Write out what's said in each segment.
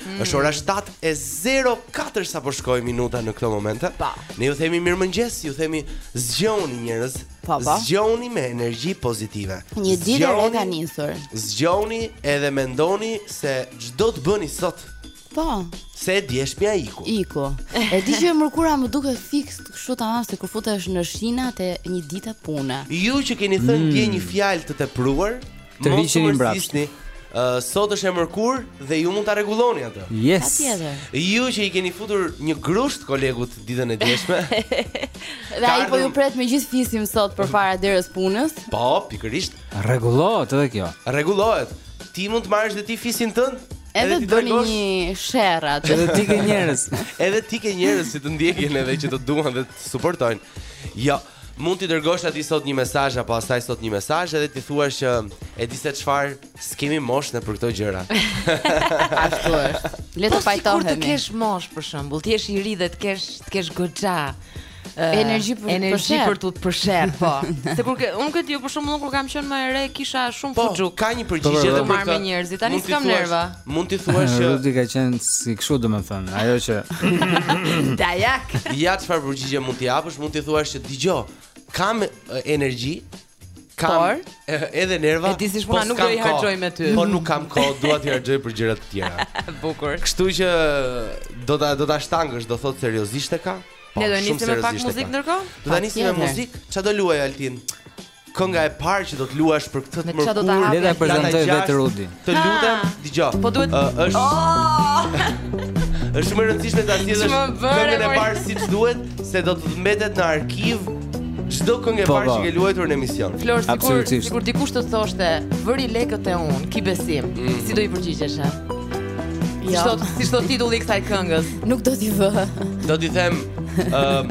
Mm. Është ora 7:04 sapo shkoi minuta në këtë moment. Pa. Ne ju themi mirëmëngjes, ju themi zgjohuni njerëz. Po, po. Zgjohuni me energji pozitive. Një ditë e re ka nisur. Zgjohuni edhe mendoni se ç'do të bëni sot. Po. Se e djeshmja iku. Iku. E di që e mërkura më duket fiks kështu tamam kur futesh në shinat e një dite pune. Ju që keni thënë mm. dje një fjalë të tepruar, Tërhiqeni mbrapsht Uh, sot është e mërkur dhe ju mund ta rregulloni atë. Yes. Patjetër. Ju që i keni futur një grusht kolegut ditën e djeshme. dhe ai po ju pret me gjithë fisin sot përpara derës së punës. Po, pikërisht. Rregullohet edhe kjo. Rregullohet. Ti mund të marrësh dhe ti fisin tënd? Edhe, edhe bëni një sherr atje. Edhe ti ke njerëz. edhe ti ke njerëz që të ndjekin edhe që të duan dhe të suportojnë. Jo, Mund t'i dërgosh atij sot një mesazh apo asaj sot një mesazh edhe t'i thuash që e di se çfarë s'kemi moshën për këto gjëra. Ashtu është. Le të pajtohemi. Po sikur të kesh moshë për shembull, ti je i ri dhe të kesh të kesh goxha. Uh, energji për energji për të për sherr, po. Se kur ke, unë këtë jo për shembull kur kam qenë më e re kisha shumë po, fuxhuk. Po, ka një përgjigje edhe për këtë. Marr me njerëzit, tani s'kam nerva. Mund t'i thuash që Rudi ka qenë si kështu domethënë, ajo që Dajak. Ja çfarë përgjigje mund t'i japësh, mund t'i thuash që dëgjo, kam energji, kam Por? edhe nerva. E di si është puna po nuk do i harxoj me ty. Po nuk kam kohë, dua t'i harxoj për gjëra të tjera. Bukur. Kështu që do ta do ta shtangësh, do thotë seriozisht e ka. Po, ne do nisim me pak muzikë ndërkohë? Do ta nisim me muzikë. Çfarë do luajë Altin? Kënga e parë që do të luash për këtë të mërkurë. Le ta prezantojë vetë Rudi. Të lutem, dëgjoj. Po duhet është Është shumë e rëndësishme ta sjellësh këngën e parë siç duhet, se do të mbetet në arkiv çdo këngë e po, parë po. që ke luajtur në emision. Flor, sikur sikur dikush të thoshte, "Vëri lekët te unë, ki besim." Mm. Si do i përgjigjeshe? Si thotë, si thotë titulli i kësaj këngës? Nuk do t'i vë. Do t'i them, ëm,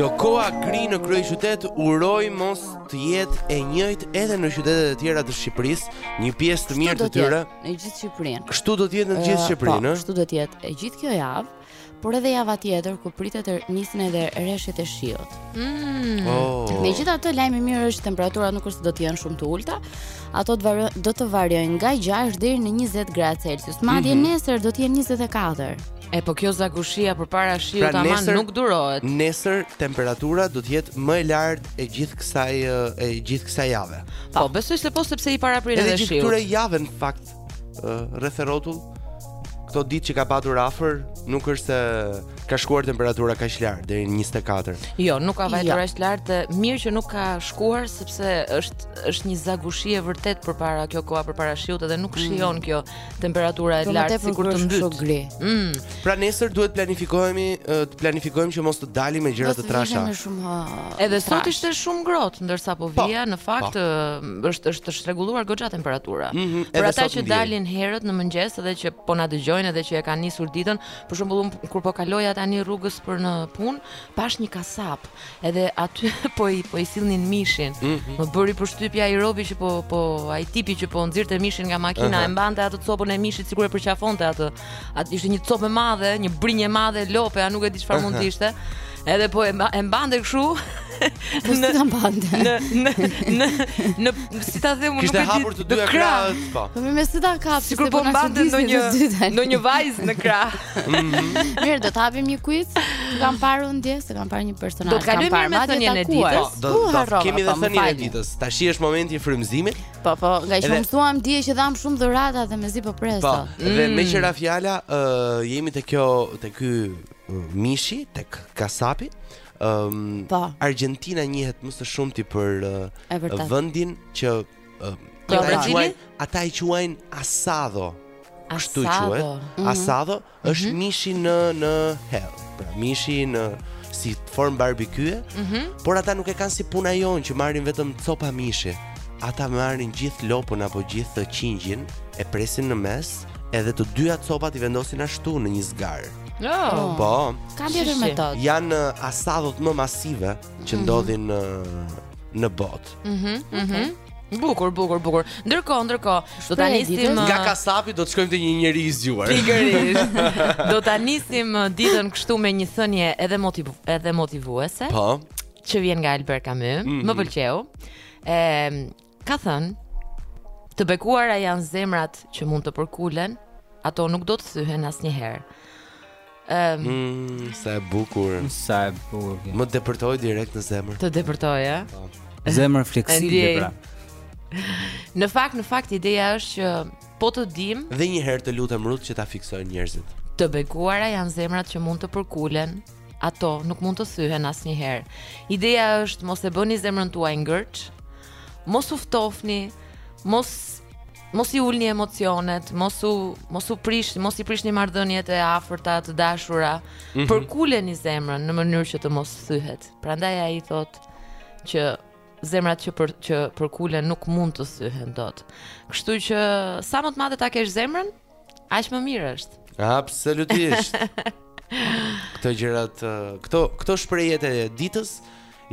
Kjo koha gri në kryeqytet uroj mos të jetë e njëjtë edhe në qytetet e tjera të Shqipërisë, një pjesë të mirë të tyre në gjithë Shqipërinë. Kështu do të jetë në gjithë po, Shqipërinë, ëh? Po, kështu do të jetë e gjithë kjo javë. por edhe java tjetër ku pritet të nisin edhe reshjet e shiut. Mm. Oh. Megjithatë, lajmi i mirë është temperaturat nuk është se do të jenë shumë të ulëta. Ato do të varë, do të variojnë nga 6 deri në 20 gradë Celsius. Madje mm -hmm. nesër do të jenë 24. E po kjo zagushia përpara shiu pra, tamam nesër, nuk durohet. Nesër temperatura do të jetë më e lartë e gjithë kësaj e gjithë kësaj jave. Po, po besoj se po sepse i paraprin edhe shiu. Edhe gjithë këtyre javëve në fakt rreth e rrotull. Këto ditë që ka patur afër, nuk është se ka shkuar temperatura kaq lart deri në 24. Jo, nuk ka vajtur aq lart, mirë që nuk ka shkuar sepse është është një zagushi e vërtetë përpara kjo koha përpara shiut edhe nuk mm. shijon kjo temperatura e lartë sikur të mbyt. Mm. Pra nesër duhet të planifikohemi, të planifikojmë që mos të dalim me gjëra të trasha. Mos të shumë uh, Edhe sot ishte shumë ngrohtë ndërsa po, po vija, në fakt po. uh, është është shtrregulluar goxha temperatura. Mm -hmm, për ata që dalin herët në mëngjes edhe që po na dëgjojnë edhe që e kanë nisur ditën, për shembull kur po kaloja tani rrugës për në punë, pashë një kasap. Edhe aty po i po i sillnin mishin. Mm -hmm. Më bëri përshtypje ai robi që po po ai tipi që po nxirrte mishin nga makina uh -huh. e mbante atë copën e mishit sikur e përqafonte atë. Atë ishte një copë e madhe, një brinjë e madhe lope, a nuk e di çfarë uh -huh. mund të ishte. Edhe po e, mba, e mbante kështu. Po në, si ta mbante? Në në në në si ta them unë nuk e di. Kishte hapur të dyja krahët, po. Po me mes të ta kap, sikur po, po mbante ndonjë ndonjë vajzë në krah. Mhm. Mirë, do të hapim një quiz. Kam parë unë Se kam parë një personazh. Do të kalojmë mirë me thënien e ditës. Po, do të harrova. Po, kemi dhe po, thënien e ditës. Tashi është momenti i frymëzimit. Po, po, ngaqë mësuam dje që dhamë shumë dhurata dhe mezi po pres. Po, dhe mm. meqë ra fjala, ë jemi te kjo te ky mishi tek kasapi. Ëm po. Argentina njihet më së shumti për vendin që ata e quajnë asado. Ashtu quhet. Mhm. Asado Është mm -hmm. mishi në në hell. Pra mishi në si formë barbecue, mm -hmm. por ata nuk e kanë si puna jonë që marrin vetëm copa mishi. Ata marrin gjithë lopën apo gjithë qingjin, e presin në mes, edhe të dyja copat i vendosin ashtu në një zgarë. Oh. Po. Ka tjetër metodë. Janë uh, asadot më masive që mhm. ndodhin në uh, në botë. Mhm. Mm mhm. Okay. Mm Bukur, bukur, bukur. Ndërkohë, ndërkohë, do ta nisim uh, nga kasapi do të shkojmë te një njeri i zgjuar. Pikërisht. do ta nisim uh, ditën kështu me një thënie edhe motiv edhe motivuese. Po. Që vjen nga Albert Camus. Mm -hmm. Më pëlqeu. Ëm, ka thënë të bekuara janë zemrat që mund të përkulen, ato nuk do të thyhen asnjëherë. Ëm, Mm, sa e bukur. Sa e bukur. kjo. Më depërtoi direkt në zemër. Të depërtoi, ë? Zemër E fleksible ndjej. pra. Në fakt, në fakt ideja është që po të dim, Dhe një herë të lutem Rut që ta fiksojnë njerëzit. Të bekuara janë zemrat që mund të përkulen, ato nuk mund të thyhen asnjëherë. Ideja është mos e bëni zemrën tuaj ngërç, mos u ftofni, mos Mos i ulni emocionet, mos u mos u prishni, mos i prishni marrëdhëniet e afërta, të dashura. Mm -hmm. Përkuleni zemrën në mënyrë që të mos thyhet. Prandaj ai thotë që zemrat që për që përkulen nuk mund të thyhen dot. Kështu që sa më të madhe ta kesh zemrën, Aq më mirë është. Absolutisht. këto gjërat, këto këto shprehjet e ditës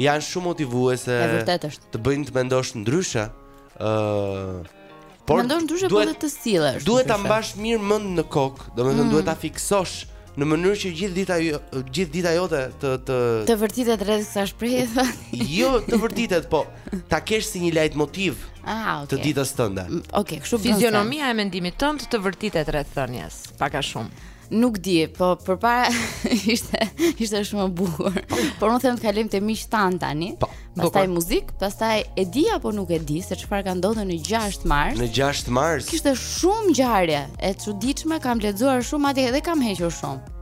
janë shumë motivuese. Është vërtet është. Të bëjnë të mendosh ndryshe. ë uh, Por të mendosh ndryshe po të sillesh. Duhet ta mbash mirë mend në kokë, domethënë mm. duhet ta fiksosh në mënyrë që gjithë dita jo, gjithë dita jote të të të vërtitet rreth kësaj shprehje thoni. Jo, të vërtitet, po ta kesh si një lajtmotiv. Ah, okay. Të ditës tënde. Mm, okej, okay, kështu fizionomia e mendimit tënd të vërtitet rreth thënies, pak a shumë. Nuk di, po përpara ishte ishte shumë e bukur. Por unë them të kalojmë te miqtë tanë tani. Po. Pastaj muzikë, pastaj e di apo nuk e di se çfarë ka ndodhur në 6 mars. Në 6 mars. Kishte shumë ngjarje të çuditshme, kam lexuar shumë atje dhe kam hequr shumë.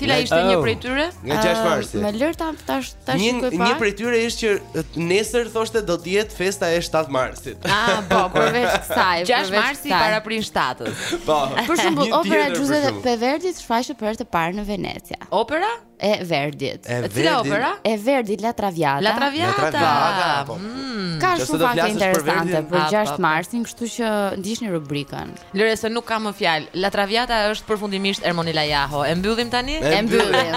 Cila ishte një oh. prej tyre? Nga 6 ah, marsi. Më lër ta, tash tash një, shikoj pak. Një prej tyre ishte që nesër thoshte do të jetë festa e 7 marsit. Ah, po, përveç kësaj, 6 marsi paraprin 7-s. Po. Për shembull, opera e Giuseppe Verdit shfaqet për herë të parë në Venecia. Opera? E Verdit. E Cila Verdit. opera? E Verdit La Traviata. La Traviata. La Traviata, po. Mm. Ka Nëse shumë do fakte flasësh për interesante Verdin- për A, po, 6 po. marsin, kështu që ndiqni rubrikën. Lëre se nuk kam më fjalë. La Traviata është përfundimisht Ermonela Jaho. E mbyllim tani? E E mbyllim.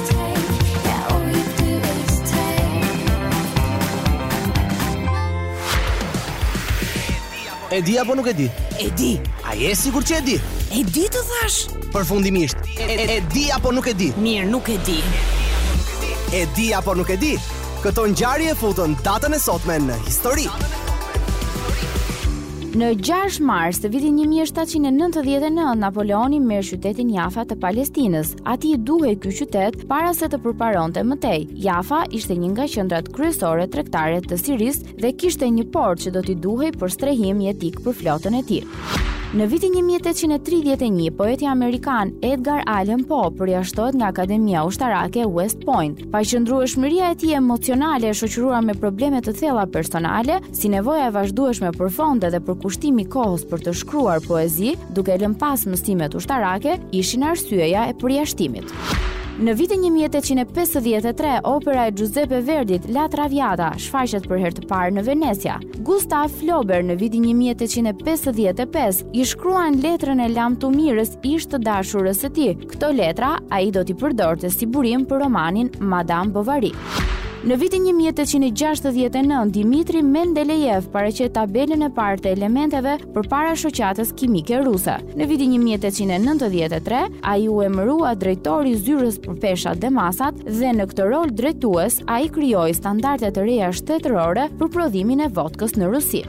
E di apo nuk e di? E di. A je i sigurt që e di? E di të thashë. Përfundimisht. E, e, e di apo nuk e di? Mirë, nuk e di. E di apo nuk e di? Këto ngjarje e futën datën e sotme në histori. Në 6 mars të vitit 1799, Napoleoni merr qytetin Jaffa të Palestinës. Atij i duhej ky qytet para se të përparonte më tej. Jafa ishte një nga qendrat kryesore tregtare të Sirisë dhe kishte një port që do t'i duhej për strehim jetik për flotën e tij. Në vitin 1831, poeti amerikan Edgar Allan Poe përjashtohet nga Akademia Ushtarake West Point. Paqëndrueshmëria e tij emocionale e shoqëruar me probleme të thella personale, si nevoja e vazhdueshme për fonde dhe përkushtimi i kohës për të shkruar poezi, duke lënë pas mësimet ushtarake, ishin arsyeja e përjashtimit. Në vitin 1853, opera e Giuseppe Verdit, La Traviata, shfaqet për herë të parë në Venecia. Gustav Flaubert në vitin 1855 i shkruan letrën e lamtumirës ish të dashurës së tij. Këto letra ai do t'i përdorte si burim për romanin Madame Bovary. Në vitin 1869, Dimitri Mendelejev paraqet tabelën e parë të elementeve përpara shoqatës kimike ruse. Në vitin 1893, ai u emërua drejtor i zyrës për peshat dhe masat dhe në këtë rol drejtues ai krijoi standarde të reja shtetërore për prodhimin e vodkës në Rusi.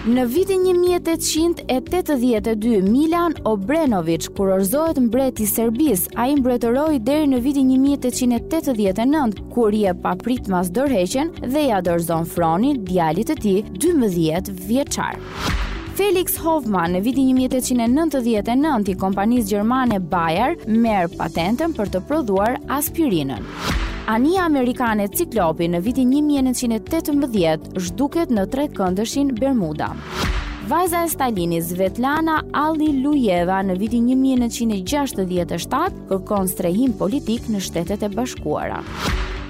Në vitin 1882, Milan Obrenoviç kurorëzohet mbret i Serbisë. Ai mbretëroi deri në vitin 1889, kur jep papritmas dorëheqjen dhe ia dorëzon fronin djalit të tij, 12 vjeçar. Felix Hoffmann në vitin 1899 i kompanisë gjermane Bayer merr patentën për të prodhuar aspirinën. Anija amerikane Ciklopi në vitin 1918 zhduket në trekëndëshin Bermuda. Vajza e Stalinit Svetlana Allilujeva në vitin 1967 kërkon strehim politik në Shtetet e Bashkuara.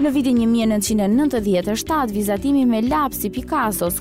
Në vitin 1997 vizatimi me laps i Picassos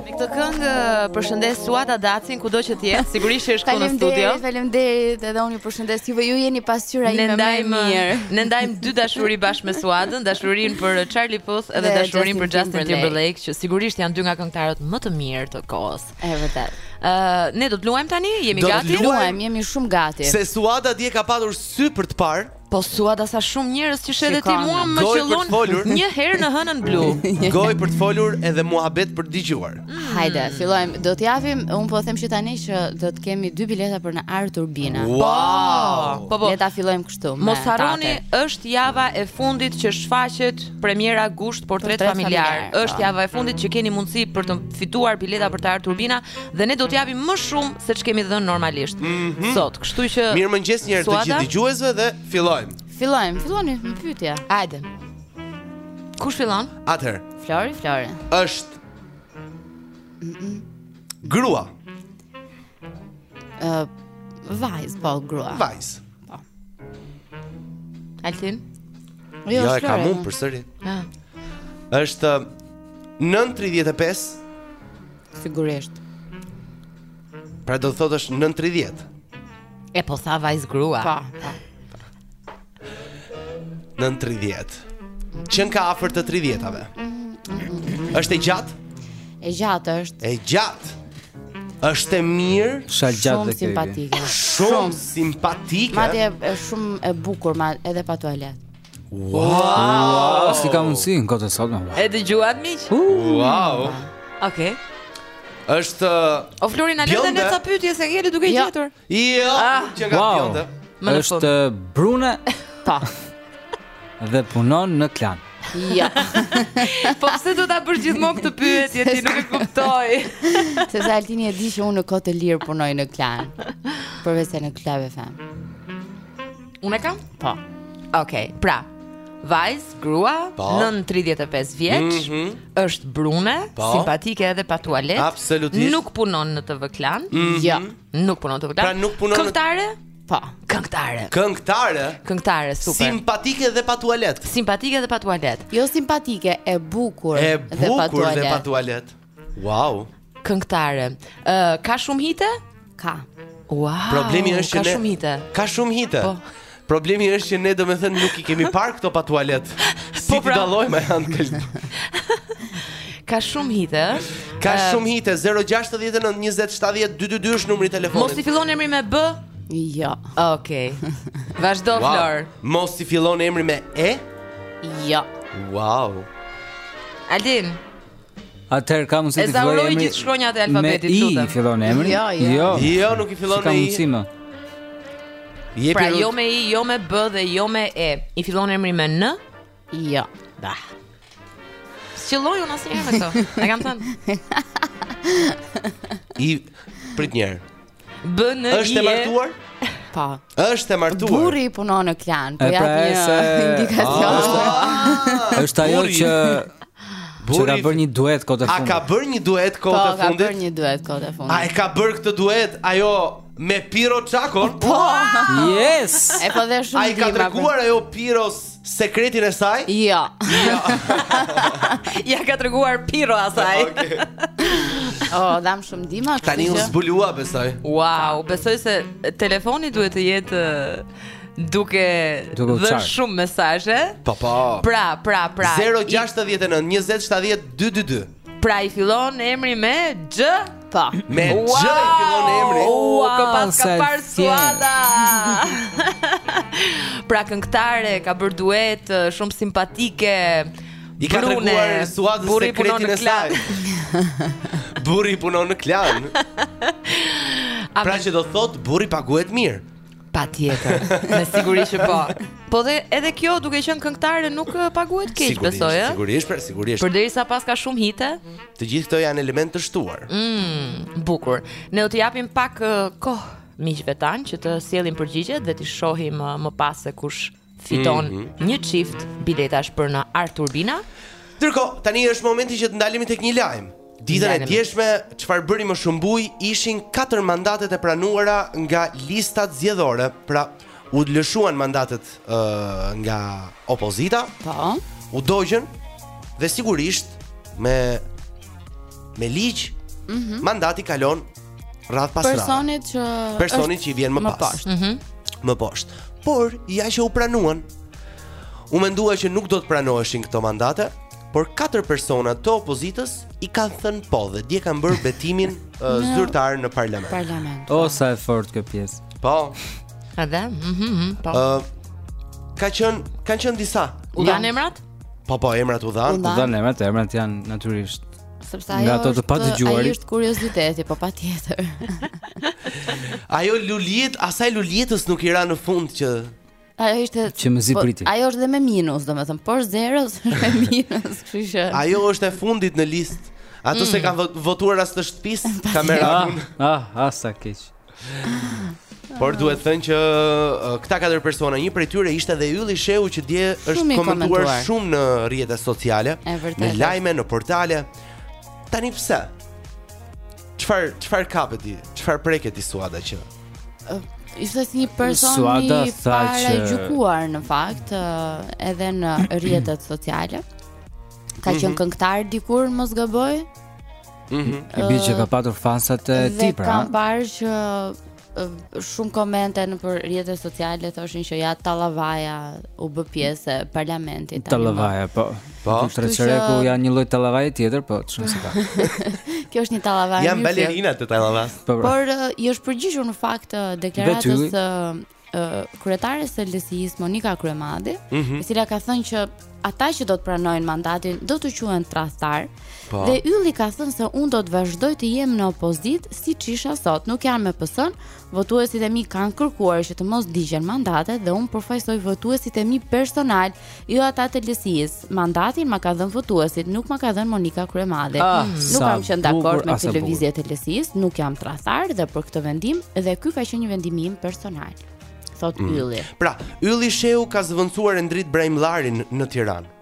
Me këtë këngë përshëndes Suada Dacin kudo që të jetë, sigurisht që është këtu në studio. Faleminderit, faleminderit. Edhe unë ju përshëndes juve. Ju jeni pasqyra ime më e mirë. Ne ndajmë dy dashuri bashkë me Suadën, dashurinë për Charlie Puth dhe dashurinë për Justin Timberlake, që sigurisht janë dy nga këngëtarët më të mirë të kohës. E vërtetë. Ë, ne do të luajmë tani, jemi gati. Do të luajmë, jemi shumë gati. Se Suada dje ka patur sy për të parë. Po Suada sa shumë njerëz që sheh dhe ti mua më qëllun një herë në hënën blu. Goj për të folur edhe muhabet për të dëgjuar. Mm. Hajde, fillojmë. Do të japim, un po them që tani që do të kemi dy bileta për në ArTurbina. Wow! Po po. Le ta fillojmë kështu. Mos harroni, është java e fundit që shfaqet premiera Gusht portret, portret familjar. Është po. java e fundit që keni mundësi për të fituar bileta për te ArTurbina dhe ne do të japim më shumë se ç'kemi dhënë normalisht. Mm -hmm. Sot, kështu që Mirëmëngjes një herë të gjithë dëgjuesve dhe fillojmë. Fillojmë, filloni me pyetje. Hajde. Kush fillon? Atëher. Flori, Flori. Është mm -mm. Grua. Ë uh, vajz, po grua. Vajz. Po. Altin. Jo, ja, jo, e kam unë përsëri. Ëh. Është nën 35 Sigurisht. Pra do të thotë është nën 30. E po tha vajz grua. Po, po. Nën 30. Qenka afër të 30-tave. Është e gjatë? E gjatë është. E gjatë. Është e mirë, sa gjatë dhe simpatike. Shumë simpatike. Madje është shumë e bukur, madje pa tualet. Wow! Si ka mundësi në kokë sot me E të gjithë miqtë? Wow! Okej është O Flori na lër të bëjmë ca pyetje se je duke e gjetur. Jo, ah. që ka bjonde. Është Brune. Pa. Po. Dhe punon në klan. Ja. po pse do ta bësh gjithmonë këtë pyetje ti nuk e kuptoj. Se sa Altini e di që unë në kohë të lirë punoj në klan. Përveç se në klan e them. Unë e kam? Po. Okej, okay, pra. Vajzë, grua, po. nën 35 vjeç, mm -hmm. është brune, po. simpatike edhe pa tualet. Absolutisht. Nuk punon në TV Klan. Mm -hmm. Jo, nuk punon në TV Klan. Pra nuk punon. Këngëtare? Po, këngëtare. Këngëtare? Këngëtare, super. Simpatike dhe pa tualet. Simpatike dhe pa tualet. Jo simpatike, e bukur, e bukur dhe pa tualet. Dhe pa tualet. Wow. Këngëtare. Ë uh, ka shumë hite? Ka. Wow. Problemi është që ka shumë hite. Ka shumë hite. Po. Problemi është që ne domethënë nuk i kemi parë këto pa tualet. Po, s'i po, pra. dallojmë me Ankel? Ka shumë hite. Ka uh, shumë hite 069 20 70 222 është numri i telefonit. Mos i fillon emri me B. Jo. Okej. Okay. Vazhdo wow. Flori. Mos i fillon emri me E? Jo. Wow. Altin. Atëherë ka mundësi të fillojë emri. Ezauroji gjithë shkronjat e alfabetit sot. Me i fillon emri? Jo, jo. Jo, jo nuk i fillon me i. Pra, Jepi pra jo me i, jo me b dhe jo me e. I fillon emri me n? Jo. Da. S'qëlloj unë asnjëherë me këto. E kam thënë. I prit një herë. BNI. Është e martuar? Po. Është e martuar. Burri punon në klan, po jap pra, një se... indikacion. Ah, është ajo që Burri ka bërë një duet kohët e fundit. A ka bërë një duet kohët e fundit? Po, ka bërë një duet kohët e fundit. A e ka bërë këtë duet ajo me Pirro Çakon? Po. Yes. E po dhamë shumë. A i ka treguar ajo Pirros sekretin e saj? Jo. Jo. ia ka treguar Pirro asaj. Okej. Oh, dhamë shumë ndihma. Tani u zbulua besoj. Wow, besoj se telefoni duhet të jetë duke dhënë shumë mesazhe. Po po. Pra, pra, pra. 069 20 70 222. Pra i fillon emri me Xh? Po. Me Xh i fillon emri. Wow, ka pas ka parë Suada. pra këngëtare ka bërë duet shumë simpatike. I ka treguar Suadës sekretin e saj. Burri i punon në klan. pra që do thotë burri paguhet mirë. Patjetër, me siguri që po Po dhe edhe kjo duke qenë këngëtare nuk eh, paguhet keq besoj, ëh. Eh? Sigurisht, pra, sigurisht. Përderisa paska shumë hite, të gjithë këto janë elementë të shtuar. Mm, bukur. Ne do t'i japim pak uh, kohë miqve tanë që të sjellin përgjigjet dhe t'i shohim uh, më pas se kush fiton mm -hmm. një çift biletash për në Art Turbina. Ndërkohë, tani është momenti që të ndalemi tek një lajm. Ditën e djeshme, çfarë bëri më shumë bujë, ishin katër mandatet e pranuara nga listat zgjedhore. Pra, u lëshuan mandatet uh, nga opozita. Po. U dogjën dhe sigurisht me ligj, mm -hmm. mandati kalon Radhë pas radhe. Personit që Personit që i vjen më, më pas. Poshtë. Mhm. Mm më poshtë. Por ja që u pranuan. U mendua që nuk do të pranoheshin këto mandate, por katër persona të opozitës i kanë thënë po dhe dje kanë bërë betimin uh, zyrtar në parlament. Parlament. O sa e fortë kjo pjesë. Po. A dhe? Mhm. Mm mm po. Uh, ka qenë kanë qenë disa. U dhanë emrat? Po po, emrat u dhanë. U dhanë emrat, emrat janë natyrisht. Sepse ajo nga ato të padëgjuarit. Ai është kurioziteti, po patjetër. ajo Luljeta, asaj Luljetës nuk i ra në fund që Ajo ishte që mezi po priste. Ajo është dhe me minus, domethënë, por zeros është me minus, kështu që. Ajo është e fundit në listë. Ato mm. s'e kanë votuar as të shtëpisë, kamera. Ah, ah, ah, sa keq. Por duhet thënë që uh, këta katër persona, një prej tyre ishte edhe Ylli Shehu që dje është komentuar shumë në rrjetet sociale, në lajme, në portale. Tani pse? Çfarë çfarë kape ti? Çfarë preke ti Suada që? Uh, ishte si një person Suada i paragjykuar në fakt, uh, edhe në rrjetet sociale. Ka qenë mhm. këngëtar dikur, mos gaboj? Mhm. Mm i bie që ka patur fansat e tij pra. Kam parë që shumë komente nëpër rrjetet sociale thoshin që ja Tallavaja u bë pjesë e parlamentit. Tallavaja, po. Po, tre çereku janë një lloj tallavaje tjetër, po s'ka. Kjo është një tallavaje. Janë balerina të tallavasë. Po, po. Por i është përgjigjur në fakt deklaratës së kryetares së LSI-së Monika Kryemadhi, mm -hmm. e cila ka thënë që ata që do të pranojnë mandatin do të quhen tradhtarë. Po. Dhe Ylli ka thënë se unë do të vazhdoj të jem në opozitë siç isha sot. Nuk jam me PS-n, votuesit e mi kanë kërkuar që të mos digjen mandatet dhe unë përfaqësoj votuesit e mi personalë. Jo ata të LSI-së, mandatin ma ka dhënë votuesit, nuk ma ka dhënë Monika Kryemadhi. Ah, mm. nuk kam qenë dakord me këtë lëvizje të LSI-së, nuk jam tradhtar dhe për këtë vendim dhe ky ka qenë një vendim im personal. Thotë mm. Ylli. Pra, Ylli Shehu ka zëvendësuar Endrit Braimllarin në Tiranë.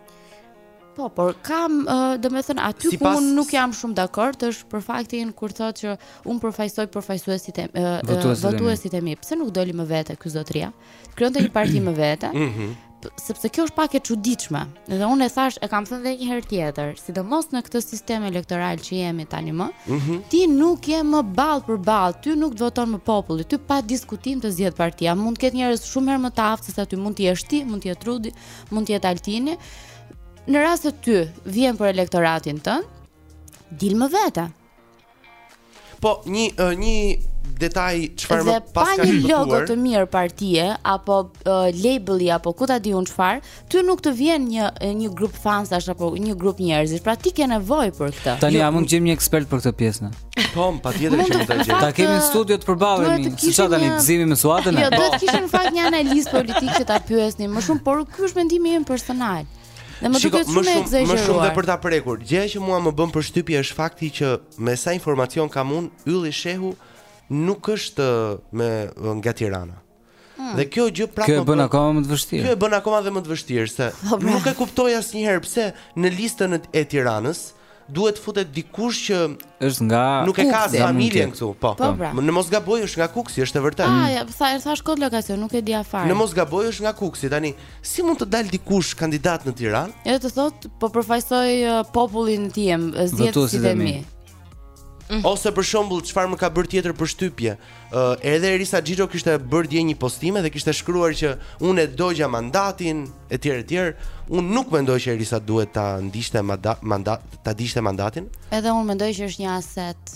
Po, por kam, uh, domethënë, aty si ku unë nuk jam shumë dakord, është për faktin kur thotë që unë përfaqësoj përfaqësuesit e, uh, votuesit, e mi. Pse nuk doli më vete ky zotëria? të krijonte një parti më vete. Ëh. Mhm. Sepse kjo është pak e çuditshme. Dhe unë e thashë, e kam thënë edhe një herë tjetër, sidomos në këtë sistem elektoral që jemi tani më, mm -hmm. ti nuk je më ballë për ballë, ty nuk të voton më populli, ty pa diskutim të zgjedh partia. Mund të ketë njerëz shumë herë më të aftë se sa ty, mund të jesh ti, mund të jetë Rudi, mund të jetë Altini. Në rast se ty vjen për elektoratin tënd, dil më vete. Po, një uh, një detaj çfarë më paska shpëtuar. Dhe pa një logo të mirë partie apo uh, labeli apo ku ta di unë çfarë, ty nuk të vjen një një grup fansash apo një grup njerëzish. Pra ti ke nevojë për këtë. Tani jo, a mund të gjejmë një ekspert për këtë pjesë në? Po, patjetër që mund ta gjejmë. Ta kemi në studio të përballemi. Si çfarë tani gëzimi me situatën? Jo, duhet të kishim në fakt një analist politik që ta pyesnim më shumë, por ky është mendimi im personal. Dhe më duket shumë e ekzagjeruar. Më shumë dhe për ta prekur. Gjëja që mua më bën përshtypje është fakti që me sa informacion kam unë, Ylli Shehu nuk është me nga Tirana. Hmm. Dhe kjo gjë prapë kjo e bën akoma më të vështirë. Kjo e bën akoma dhe më të vështirë se po pra. nuk e kuptoj asnjëherë pse në listën e Tiranës Duhet të futet dikush që është nga nuk e ka as familjen këtu, po. po pra. Në mos gaboj është nga Kukësi, është e vërtetë. Ah, ja, sa e thashë kot lokacion, nuk e di fare. Në mos gaboj është nga Kukësi. Tani, si mund të dalë dikush kandidat në Tiranë? Ja të thotë, po përfaqësoj uh, popullin tim, zgjedhësit e mi. Mm. Ose për shembull, çfarë më ka bërë tjetër përshtypje? Ë, uh, edhe Erisa Xhixho kishte bërë dje një postim edhe kishte shkruar që unë e dogja mandatin, etj etj unë nuk mendoj që Erisa duhet ta digjte mandat manda, ta digjte mandatin edhe unë mendoj që është një aset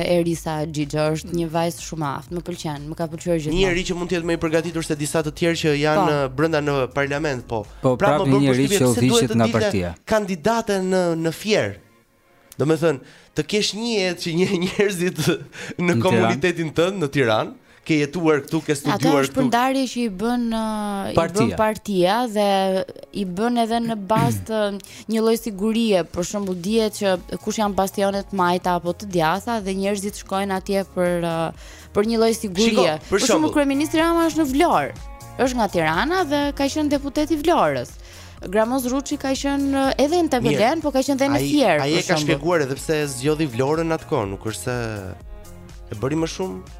Erisa Xhixho është një vajzë shumë e aftë më pëlqen më ka pëlqyer gjithmonë një njeri që mund të jetë më i përgatitur se disa të tjerë që janë po. brenda në parlament po po pra, pra më bën përshtypje se duhet të diqte kandidate në në Fier Domethënë, të kesh një jetë që njeh njerëzit në komunitetin tënd në Tiranë, ke jetuar këtu, ke studiuar këtu. Ajo është shpërndarje që i bën, i bën partia dhe i bën edhe në bazë të një lloj sigurie, për shembull dihet që kush janë bastione të majta apo të djathta dhe njerëzit shkojnë atje për... për një lloj sigurie. Për shembull, kryeministri Rama është në Vlorë. Është nga Tirana dhe ka qenë deputet i Vlorës. Gramoz Ruçi ka qenë eh, edhe në Tepelenë, por ka qenë edhe në Fier. Ai e ka shpjeguar edhe pse zgjodhi Vlorën atë kohë, nuk është se e bëri më shumë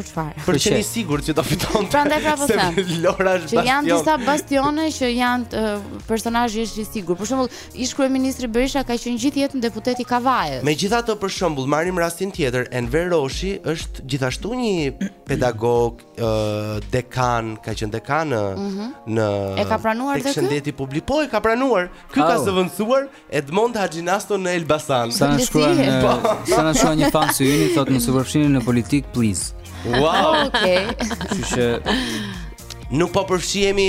për çfarë? Për të qenë i sigurt që do fiton. Prandaj pra po them. Vlora është bastion. Që janë disa bastione që janë uh, personazhi është i sigurt. Për shembull, Ish-kryeministri Berisha ka qenë gjithë jetën deputet i Kavajës. Megjithatë, për shembull, marrim rastin tjetër, Enver Roshi është gjithashtu një pedagog, ë dekan, ka qenë dekan në mm -hmm. në E ka pranuar dhe shëndeti publik. Po e ka pranuar. Ky ka zëvendësuar Edmond Haxhinasto në Elbasan. Sa na shkruan, po. sa na shkruan një fan yni thotë mos u përfshini në politik, please. Wow. Okej. Okay. Që nuk po përfshihemi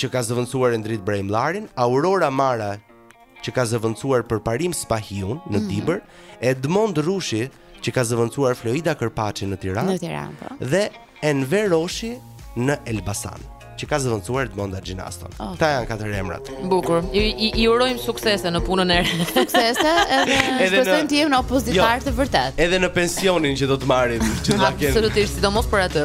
që ka zëvendësuar Endrit Braimllarin, Aurora Mara që ka zëvendësuar Përparim Spahiun në mhm. Dibër, mm -hmm. Edmond Rushi që ka zëvendësuar Florida Kërpaçi në Tiranë. Në Tiranë, po. Dhe Enver Roshi në Elbasan që ka zëvendësuar Edmond Haxhinaston. Okay. Kta janë katër emrat. Bukur. I, i, i urojmë suksese në punën e re. Suksese edhe shpresojmë të jemi një opozitar jo, të vërtetë. Edhe në pensionin që do të marrim, që do ta kenë. Absolutisht, sidomos për atë.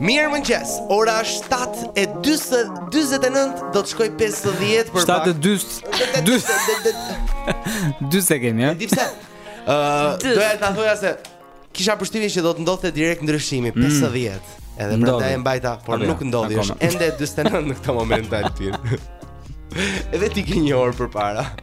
Mirëmëngjes, ora është 7 e 49 Do të shkojë 50 për pak 7 e 2 2 se kemi, ja? S'di pse, uh, doja të thoja se Kisha përshtypjen që do të ndodhte direkt ndryshimi 50 mm. Edhe prandaj e mbajta, por nuk ndodhi është Ende 49 në këto momente Altin Edhe ti ke një orë përpara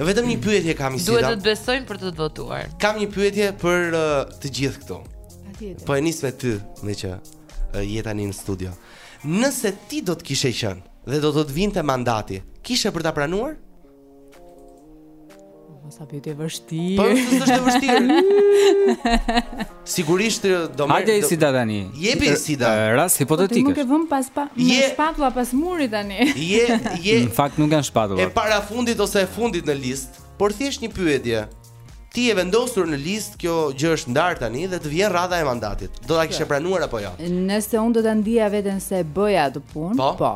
Vetëm një pyetje kam Isida. Duhet të të besojmë për të të votuar. Kam një pyetje për uh, të gjithë këtu. Atjetër. Po e nis me ty, meqë uh, je tani në studio. Nëse ti do të kishe qenë dhe do të të vinte mandati, kishe për ta pranuar? Mos sa pyetje e vështirë. Po, s'është e vështirë. Sigurisht që do më. Hajde Sida tani. Jepi Sida. Rast hipotetik. Po nuk e vëm pas pa me shpatulla pas murit tani. Je je. Në fakt nuk janë shpatulla. E para fundit ose e fundit në listë, por thjesht një pyetje. Ti je vendosur në listë, kjo gjë është ndar tani dhe të vjen rradha e mandatit. Do ta kishe pranuar apo jo? Ja? Nëse unë do ta ndija veten se bëja atë punë, po. Po,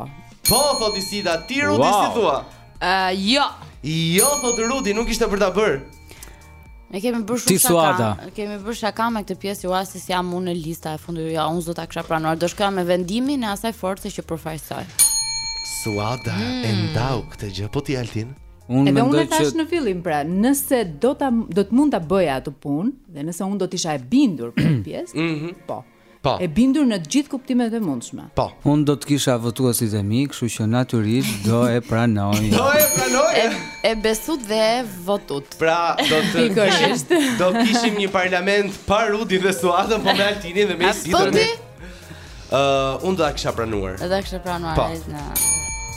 po thotë Sida, ti Rudi wow. si thua. Uh, jo. Jo, thot Rudi, nuk kishte për ta bërë. Ne kemi bërë shumë shaka. Kemi bërë shaka me këtë pjesë që ua si si jam unë në listë e fundit, ja unë s'do ta kisha pranuar. Do shkoja me vendimin e asaj force që përfaqësoj. Suada mm. e ndau këtë gjë, po ti Altin. Unë Edhe unë thashë që... në fillim pra, nëse do ta do të mund ta bëja atë punë dhe nëse unë do të isha e bindur për këtë pjesë, mm -hmm. po. Po. E bindur në të gjithë kuptimet e mundshme. Po. Unë do të kisha votuesit e mi, kështu që natyrisht do e pranoj. Do e pranoj. E, e besut dhe e votut. Pra, do të Pikërisht. do kishim një parlament pa Rudi dhe Suadën, po me Altinin dhe me Isidën. Po ti? Ë, uh, unë do ta kisha pranuar. Do ta kisha pranuar po.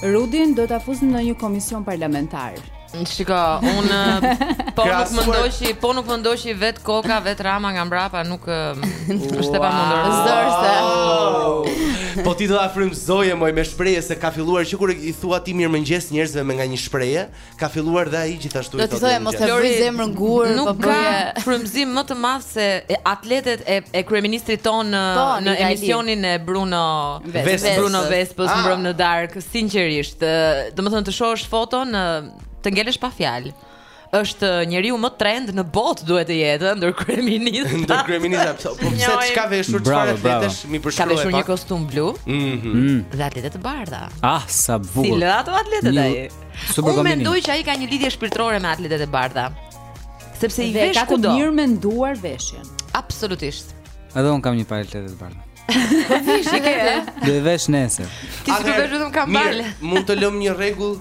Rudin, do ta fusnim në një komision parlamentar. Shiko, unë po nuk më ndoqi, po nuk më ndoqi vet koka, vet Rama nga mbrapa, nuk është e pamundur. Zor se. Po ti do ta frymëzoje moj me shprehje se ka filluar që kur i thua ti mirëmëngjes njerëzve me nga një shprehje, ka filluar dhe ai gjithashtu i thotë. Do të thoja mos e bëj zemrën gur, po nuk ka frymëzim më të madh se atletet e e kryeministrit tonë në po, në emisionin e Bruno Vespa Bruno Vespës ah. mbrëm në darkë, sinqerisht. Domethënë të shohësh foton, të ngelesh pa fjalë. Është njeriu më trend në botë duhet të jetë, ndër kryeminist. Ndër kryeminist, po, po pse ç'ka veshur çfarë atletesh m'i përshkruaj. Ka veshur një kostum blu. Mhm. Mm. Dhe atlete të bardha. Ah, sa bukur. S'i lë ato atletet ai? Super kombinim. Unë mendoj që ai ka një lidhje shpirtërore me atletet e bardha. Sepse i vesh kudo. Ka të mirë menduar veshjen. Absolutisht. Edhe un kam një palë atlete të bardha. Ti ke? Do i vesh nesër. Ti do vesh vetëm kambale. Mund të lëm një rregull.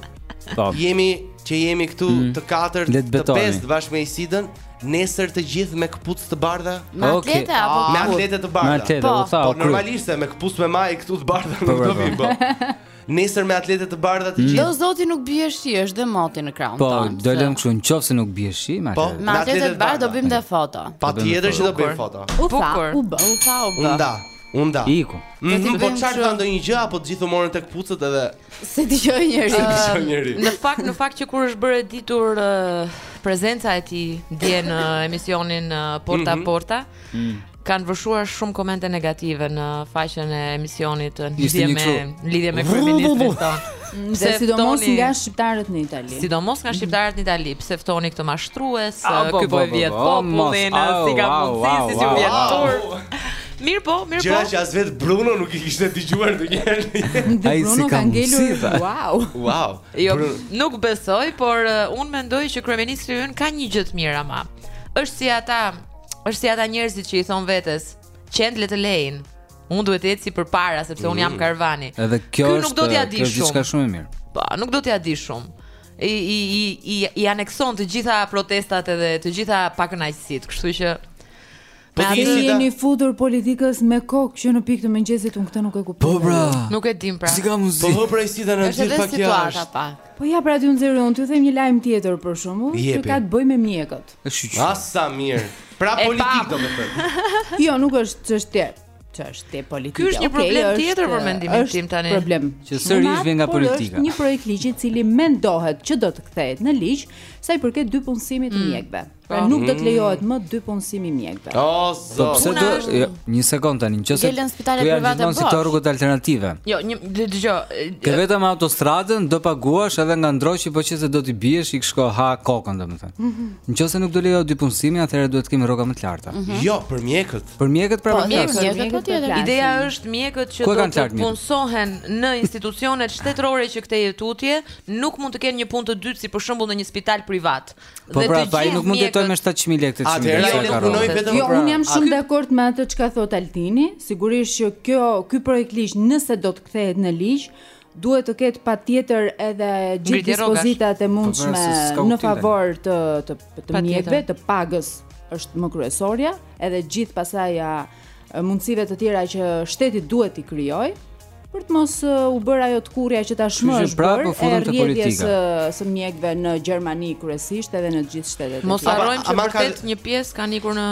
Po. Jemi që jemi këtu mm. të katërt, të pestë bashkë me Isidën. Nesër të gjithë me këpucë të bardha? Me okay. atlete apo me atlete të bardha? Me atlete, po. u tha. Po normalisht me këpucë me majë këtu të bardha po, nuk do po, po. vi bë. Nesër me atlete të bardha të gjithë. Do zoti nuk bie shi, është dhe moti në krahun po, tonë. Po, do lëm kështu, nëse nuk bie shi, me po, atlete. Po, me atlete të bardha do bëjmë dhe foto. Patjetër që do bëjmë foto. U tha, u bë, u tha, u bë. U nda. U nda. Iku. Mm, mm, po çfarë kanë ndonjë gjë apo të gjithë morën te këpucët edhe s'e dëgjoi njeri. S'e dëgjoi njeri. Në fakt, në fakt që kur është bërë e ditur uh, prezenca e tij dje në emisionin uh, Porta mm -hmm. Porta, Mm. Kanë vërshuar shumë komente negative në faqen e emisionit në lidhje me lidhje me kryeministrin tonë. Dhe sidomos nga shqiptarët në Itali. Sidomos nga shqiptarët në Itali, pse ftoni këtë mashtrues, ky po e vjedh popullin, si ka mundësi si s'ju vjen turp. Mirëpo, mirëpo. Gjëra që as vet Bruno nuk i kishte dëgjuar ndonjëherë. Ai sigurisht ka ngelur. Wow. Wow. Jo, nuk besoj, por uh, unë mendoj që kryeministri ynë ka një gjë të mirë ama. Është si ata Është si ata njerëzit që i thon vetes, qentë le të lehin. Unë duhet të eci përpara sepse mm. un jam mm. karvani. Edhe kjo është nuk do t'ja di shumë. Është shumë e mirë. Po, nuk do t'ja di shumë. I i i i, i anekson të gjitha protestat edhe të gjitha pakënaqësitë, kështu që Po si i jeni futur politikës me kokë që në pikë të mëngjesit un këtë nuk e kuptoj. Po pra. Nuk e dim pra. Si ka mundësi? Po pra i si dha në gjithë pakja. Është situatë pa. Po ja pra t'ju nxjerr unë, t'ju them një lajm tjetër për shembull, që ka të bëjë me mjekët. Ah sa mirë. Prapë politikë domethënë. Jo, nuk është çështje që është te politika. Ky është një problem okay, tjetër për mendimin tim tani. Është problem që sërish vjen nga politika. Është një projektligj i cili mendohet që do të kthehet në ligj sa i përket dypunësimit të mm. mjekëve. Pra nuk do të lejohet më dypunësimi i mjekëve. O po zot. Pse do jo, një sekond tani, nëse ngelen spitalet private bosh. Gjithmonë rrugët alternative. Jo, një dëgjoj. Ke vetëm autostradën, do paguash edhe nga Ndroqi po qe se do të biesh ik shko ha kokën domethënë. Mhm. Nëse nuk do lejohet dypunësimi, atëherë duhet të kemi rroga më të larta. Mhm. Jo, për mjekët. Për mjekët pra po, për mjekët. Mjekët po tjetër. Ideja është mjekët që do të punësohen në institucionet shtetërore që këtej e tutje, nuk mund të kenë një punë të dytë si për shembull në një spital privat. Po pra, po ai nuk mund të jetojë me 700 mijë lekë të çmimit. Atëherë ai nuk punoi vetëm jo, për. Jo, unë jam shumë dakord me atë çka thotë Altini. Sigurisht që kjo ky projektligj nëse do të kthehet në ligj, duhet të ketë patjetër edhe gjithë dispozitat e po, mundshme në favor të të të mjekëve, të pagës është më kryesorja, edhe gjithë pastaj ajo e mundësive të tjera që shteti duhet t'i krijojë për të mos u bërë ajo tkurrja që tashmë është pra, bërë po e rrjedhjes së, së mjekëve në Gjermani kryesisht edhe në gjithë shtetet e tjera. Mos harrojmë që vërtet një pjesë kanë ikur në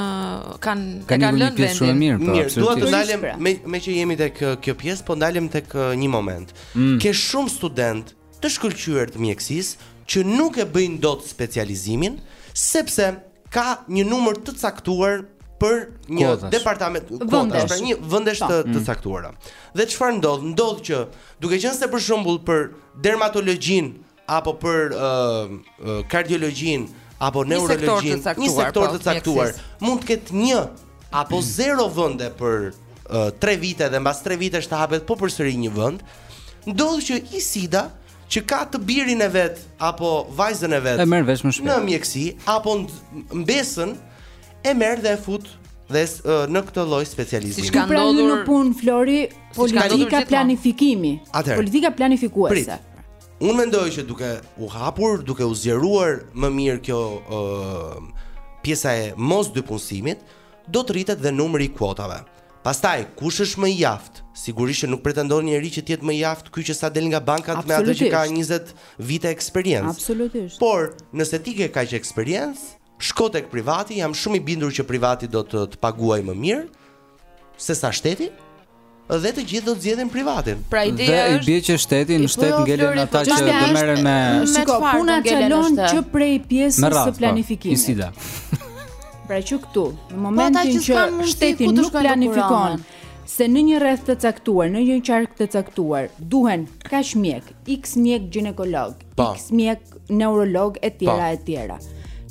kanë kanë kanë lënë vendin. Shumë mirë, po. Mirë, dua të ndalem me me që jemi tek kjo pjesë, po ndalem tek një moment. Mm. Ke shumë studentë të shkëlqyer të mjekësisë që nuk e bëjnë dot specializimin sepse ka një numër të caktuar për një Kuota. departament kuotash, pra një vendesh të, të mm. caktuara. Dhe çfarë ndodh? Ndodh që duke qenë se për shembull për dermatologjinë apo për uh, uh, kardiologjinë apo neurologjinë, një sektor të caktuar, po, mund të ketë një apo zero vende për uh, tre vite dhe mbas tre vitesh të hapet po përsëri një vend, ndodh që Isida që ka të birin e vet apo vajzën e vet. E merr vesh më shpejt. Në mjekësi apo mbesën e merr dhe e fut dhe uh, në këtë lloj specializimi. Siç ka pra ndodhur në punë Flori, politika planifikimi. Atër, politika planifikuese. Prit. Unë mendoj që duke u hapur, duke u zgjeruar më mirë kjo ë uh, pjesa e mos dypunësimit, do të rritet dhe numri i kuotave. Pastaj, kush është më i aftë? Sigurisht që nuk pretendon njeri që të jetë më i aftë ky që sa del nga bankat me atë që ka 20 vite eksperiencë. Absolutisht. Por, nëse ti ke kaq eksperiencë, shko tek privati, jam shumë i bindur që privati do të të paguajë më mirë. se sa shteti dhe të gjithë do të zgjedhin privatin. Pra ideja është dhe i bie që shteti në shtet ngelen ata që do të merren me shiko puna çalon që prej pjesës së po, planifikimit. Isida. Pra që këtu, në po, momentin që shteti nuk planifikon se në një rreth të caktuar, në një qark të caktuar, duhen kaq mjekë, x mjekë gjinekologë, po. x mjekë neurologë etj etj.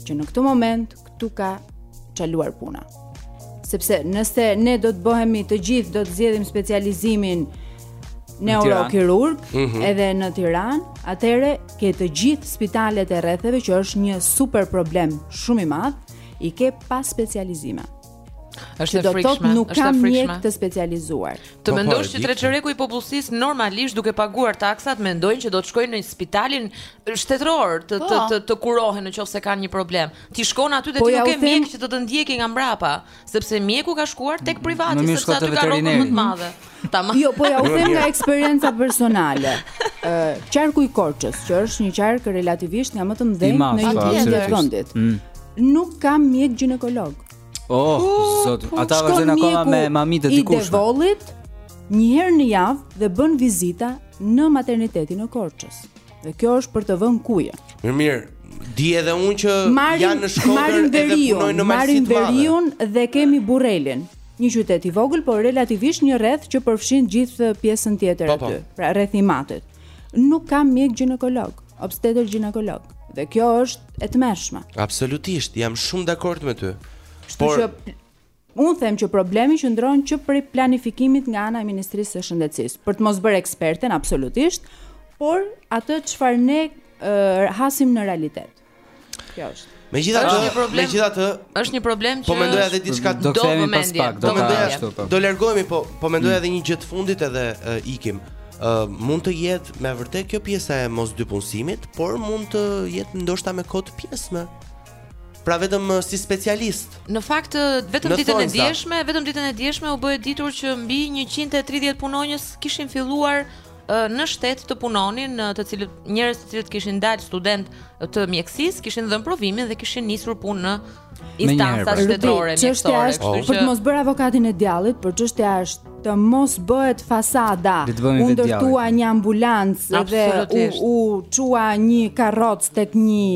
Që në këtë moment këtu ka çaluar puna. Sepse nëse ne do të bëhemi të gjithë do të zgjedhim specializimin neurokirurg mm -hmm. edhe në Tiranë, atëherë ke të gjithë spitalet e rretheve që është një super problem shumë i madh, i ke pa specializime. Është e frikshme, nuk ka mjek të specializuar. Të po, po, mendosh që treçereku i popullsisë normalisht duke paguar taksat mendojnë që do të shkojnë në spitalin shtetëror të të po. të, të kurohen në qoftë se kanë një problem. Ti shkon aty dhe po ti nuk ke them... mjek që të të ndjekë nga mbrapa, sepse mjeku ka shkuar tek privati sepse aty ka rrogën më të madhe. Tamam. Jo, po ja u them nga eksperienca personale. Ë, uh, qarku i Korçës, që është një qark relativisht nga më të mëdhenjtë në juglindjen e vendit. Mm. Nuk ka mjek ginekolog. Oh, Zot, ata vazhdojnë akoma me mamitë e dikurshme. I Devollit një herë në javë dhe bën vizita në maternitetin e Korçës. Dhe kjo është për të vënë kujën. Mirë, mirë. Di edhe unë që marrim, janë në Shkodër edhe punojnë në Malësi të Madhe. Marrim veriun dhe kemi Burrelin. Një qytet i vogël, por relativisht një rreth që përfshin gjithë pjesën tjetër po, po. aty, pra rrethi i Matit. Nuk ka mjek ginekolog, obstetër ginekolog. Dhe kjo është e tmerrshme. Absolutisht, jam shumë dakord me ty. Kështu por... që Unë them që problemi qëndron që prej planifikimit nga ana e Ministrisë së Shëndetësisë, për të mos bërë eksperten absolutisht, por atë çfarë ne uh, hasim në realitet. Kjo është. Megjithatë, megjithatë, është një problem po që po mendoja edhe diçka do të kemi pas pak, do mendoja ashtu po. Do largohemi, po po mendoja mm. edhe një gjë të fundit edhe uh, ikim. Uh, mund të jetë me vërtet kjo pjesa e mos dypunësimit, por mund të jetë ndoshta me kohë të pjesshme Pra vetëm uh, si specialist. Në fakt uh, vetëm ditën e djeshme, vetëm ditën e djeshme u bë e ditur që mbi 130 punonjës kishin filluar uh, në shtet të punonin, të cilët njerëz të cilët kishin dalë studentë të mjekësisë, kishin dhënë provimin dhe kishin nisur punë në instanca shtetërore. Çështja është për të mos bërë avokatin e djallit, por çështja është të mos bëhet fasada. U ndërtua një ambulancë dhe u u çua një karrocë tek një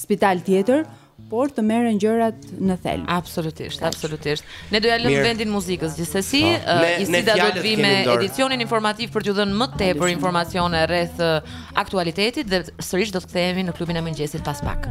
spital tjetër, por të merren gjërat në thelb. Absolutisht, absolutisht. Ne do ia lëmë vendin muzikës gjithsesi. Po. Uh, Isida do të vijë me edicionin informativ për t'ju dhënë më tepër informacione rreth uh, aktualitetit dhe sërish do të kthehemi në klubin e mëngjesit pas pak.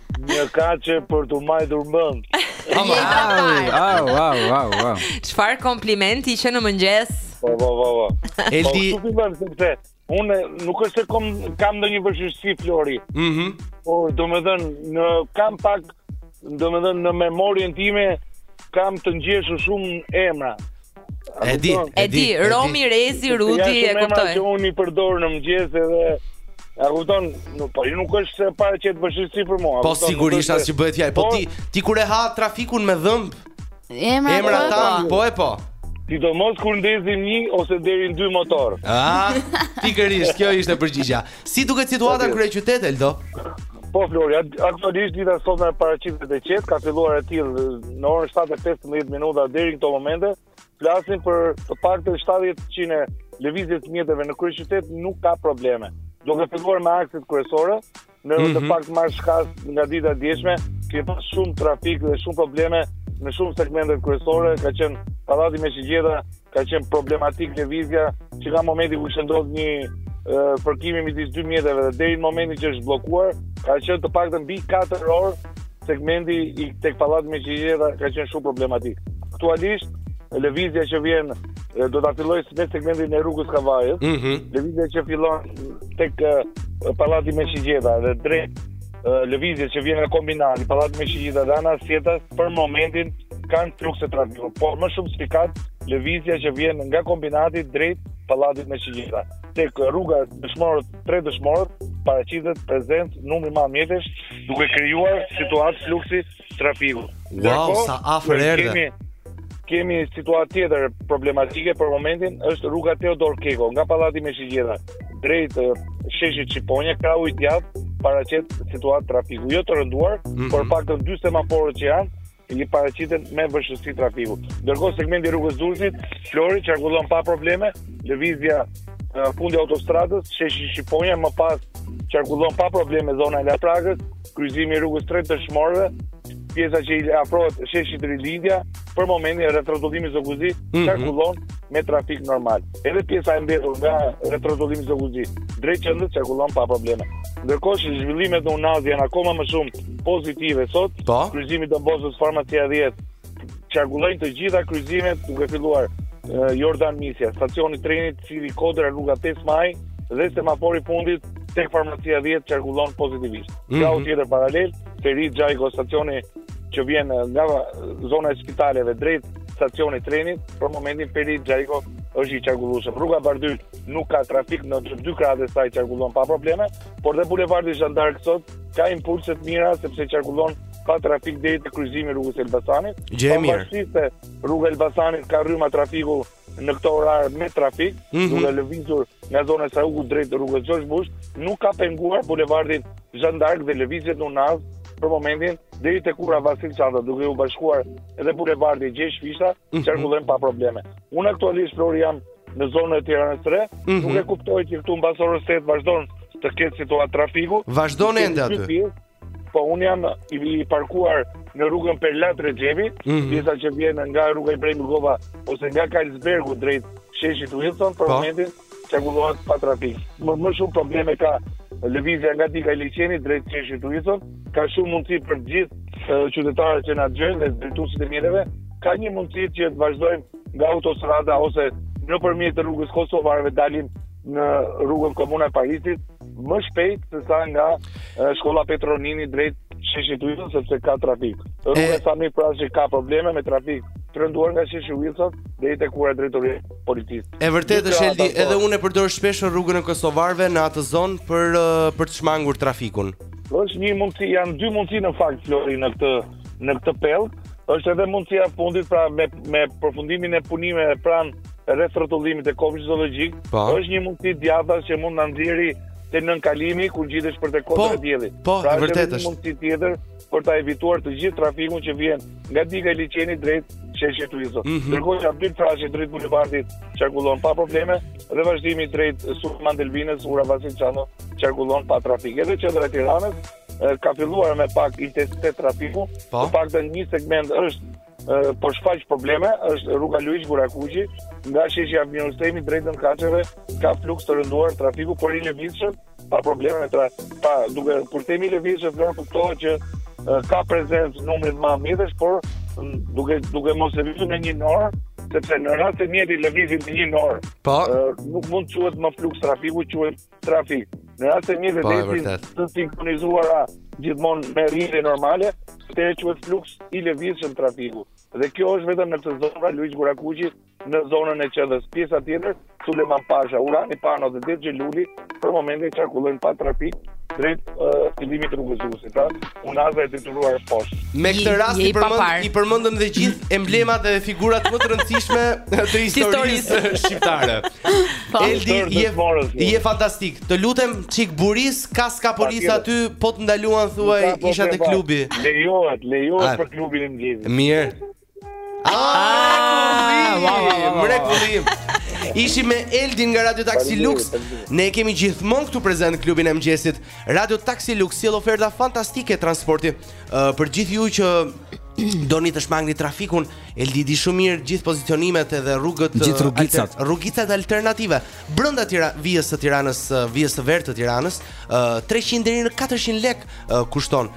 Një kaçe për t'u mbajtur mend. Ama, au, au, au, au. Çfarë komplimenti që në mëngjes. Po, po, po, po. Eldi, po, shumë mirë sepse unë nuk është se kam ndonjë vështirësi Flori. Mhm. Mm por domethënë kam pak domethënë në memorien time kam të ngjeshur shumë emra. E di, e di, Romi, Rezi, Rudi, e kuptoj. Që unë i përdor në mëngjes edhe A kupton, nuk po, nuk është para që të bësh si për mua. Po sigurisht as që bëhet fjalë, po, po ti ti kur e ha trafikun me dhëmbë. Emra, emra po, tan, po. po e po. Sidomos kur ndezim një ose deri në dy motorë. Ah, pikërisht, kjo ishte përgjigja. Si duket situata në kryeqytet Eldo? Po Flori, aktualisht dita sot më paraqitet e qetë, ka filluar e tillë në orën 7:15 minuta deri në këto momente. Flasin për të paktën 70% e lëvizjes së mjeteve në kryeqytet nuk ka probleme. Duke filluar me akset kryesore, ne mm -hmm. të paktën marrë shkas nga dita e djeshme, kemi pas shumë trafik dhe shumë probleme në shumë segmente kryesore, ka qenë pallati me shigjeta ka qenë problematik lëvizja që nga momenti kur ç'ndodh një fërkim midis dy mjeteve dhe deri në momentin që është bllokuar, ka qenë të paktën mbi 4 orë segmenti tek pallati me shigjeta ka qenë shumë problematik. Aktualisht, lëvizja që vjen do ta filloj me segmentin e rrugës Kavajës, mm -hmm. lëvizja që fillon tek pallati me shigjeta dhe drejt lëvizja që vjen nga kombinati, pallati me shigjeta dhe anasjelltas, për momentin kanë flukse trafiku. Por më shumë spikat lëvizja që vjen nga kombinati drejt pallatit me shigjeta. Tek rruga dëshmorët, tre dëshmorët, paraqitet prezent numër i madh mjetesh, duke krijuar situatë fluksi trafiku. Wow, sa afër erdhe. Kemi kemi situatë tjetër problematike për momentin, është rruga Teodor Keko, nga Pallati me Shigjeta, drejt sheshit Shqiponja, krahu i djathtë paraqet situatë trafiku. Jo të rënduar, mm -hmm. por pak të dy semaforët që janë, i paraqiten me vështirësi trafiku. Ndërkohë segmenti i rrugës Durrësit, Flori qarkullon pa probleme, lëvizja fundi i autostradës, sheshi Shqiponja, më pas qarkullon pa probleme zona e Laprakës, Kryqëzimi i rrugës Tre Dëshmorëve, pjesa që i afrohet sheshit Rilindja, për momentin rrethrrotullimi Zogu i Zi mm -hmm. qarkullon me trafik normal. Edhe pjesa e mbetur nga rrethrrotullimi Zogu i Zi drejt qendrës qarkullon pa probleme. Ndërkohë që zhvillimet në Unazë janë akoma më shumë pozitive sot, po. kryqëzimi Don Boskos Farmacia 10 qarkullojnë të gjitha kryqëzimet duke filluar Jordan Misja, stacioni i trenit Siri Kodra rruga 5 Maj dhe semafori i fundit tek farmacia 10 qarkullon pozitivisht. Mm -hmm. Krahu tjetër paralel, Ferit Xhajko stacioni që vjen nga zona e spitaleve drejt stacionit trenit, për momentin Ferit Xhajko është i qarkullueshëm. Rruga Bardhyl nuk ka trafik në të dy krahët e saj qarkullon pa probleme, por dhe bulevardi Zhan d'Ark sot ka impulse të mira sepse qarkullon pa trafik deri te kryqëzimi i rrugës së Elbasanit. Gjë e mirë. Pavarësisht se rruga e Elbasanit ka rryma trafiku në këtë orar me trafik, mm -hmm. duke lëvizur nga zona e Saukut drejt rrugës Xhorxh Bush, nuk ka penguar bulevardin Zhan Dark dhe lëvizjet në Unazë për momentin deri te ura Vasil Shanto, duke u bashkuar edhe bulevardi Gjergj Fishta, mm -hmm. pa probleme. Unë aktualisht Flori jam në zonën e Tiranës së Re, mm -hmm. nuk e kuptoj që këtu mbas orës 8 vazhdon të ketë situatë trafiku. Vazhdon ende aty. Po unë jam i, i parkuar në rrugën Perlat Rexhepi, mm -hmm. pjesa që vjen nga rruga Ibrahim Rugova ose nga Karlsbergu drejt sheshit Wilson për po. momentin qarkullohet pa trafik. Më më shumë probleme ka lëvizja nga diga e liqenit drejt sheshit Wilson, ka shumë mundësi për të gjithë qytetarët që na dëgjojnë dhe drejtuesit e mjeteve, ka një mundësi që të vazhdojmë nga autostrada ose nëpërmjet rrugës së Kosovarëve dalim në rrugën Komuna e Parisit, më shpejt se sa nga shkolla Petro Nini drejt Sheshit Wilson sepse ka trafik. Rruga Sami Frashëri ka probleme me trafik të rënduar nga Sheshi Wilson deri te ura e drejtorisë policisë. E vërtetë është Eldi, edhe unë e përdor shpesh rrugën e Kosovarëve në atë zonë për për të shmangur trafikun. Është një mundësi, janë dy mundësi në fakt Flori në këtë në këtë pellë. Është edhe mundësia e fundit pra me me përfundimin e punimeve pranë rreth rrotullimit të kopshtit zoologjik, po. është një mundësi djathtas që mund të na nxjerrë nënkalimi ku ngjitesh për te po, kodrat e diellit. Po, pra, e vërtetë është. Mundësi tjetër për ta evituar të gjithë trafikun që vjen nga diga e liqenit drejt sheshit Wilson. Mm -hmm. Rruga Sami Frashëri drejt bulevardit qarkullon pa probleme dhe vazhdimi drejt Sulejman Delvinës, Ura Vasil Shanto, qarkullon pa trafik. Edhe qendra e Tiranës ka filluar me pak intensitet trafiku, po. pak dhe një segment është po shfaq probleme është rruga Luigj Gurakuqi nga sheshi Avni Rustemi drejt nëntëkatësheve ka fluks të rënduar trafiku por i lëvizshëm pa probleme me trafik. Pa duke kur themi i lëvizshëm kuptohet që ka prezencë numri të madh mjetesh, por duke duke mos lëvizur në një orë, sepse në rast se mjetet lëvizin në një orë, po nuk mund të quhet më fluks trafiku, quhet trafik. Në rast se mjetet po, lëvizin të sinkronizuara gjithmonë me rrjedhje normale, të quhet fluks i lëvizshëm trafiku. Dhe kjo është vetëm në këtë zonë pra Luigj Gurakuqi në zonën e Qendrës. Pjesa tjetër, Sulejman Pasha, Urani Pano dhe Ded Gjo Luli për momentin qarkullojnë pa trafik drejt uh, fillimit të rrugës Durrësit. Pra, Unaza e detyruar poshtë. Me këtë rast i përmend i përmendëm të gjithë emblemat dhe figurat më të rëndësishme të historisë shqiptare. Po. Eldi je je fantastik. Të lutem çik borisë, ka s'ka polic aty, po të ndaluan thuaj isha te klubi. Lejohet, lejohet për klubin e mëngjesit. Mirë. Ah, mrekulli. Ishim me Eldin nga Radio Taxi Lux. Ne kemi gjithmonë këtu prezent te klubi e mëngjesit. Radio Taxi Lux sjell oferta fantastike transporti uh, për gjithë ju që doni të shmangni trafikun. Eldi di shumë mirë gjithë pozicionimet edhe rrugët gjithë rrugicat, alter, rrugicat alternative. Brenda tira vijës së Tiranës, vijës së verdhë të Tiranës, uh, 300 deri në 400 lek uh, kushton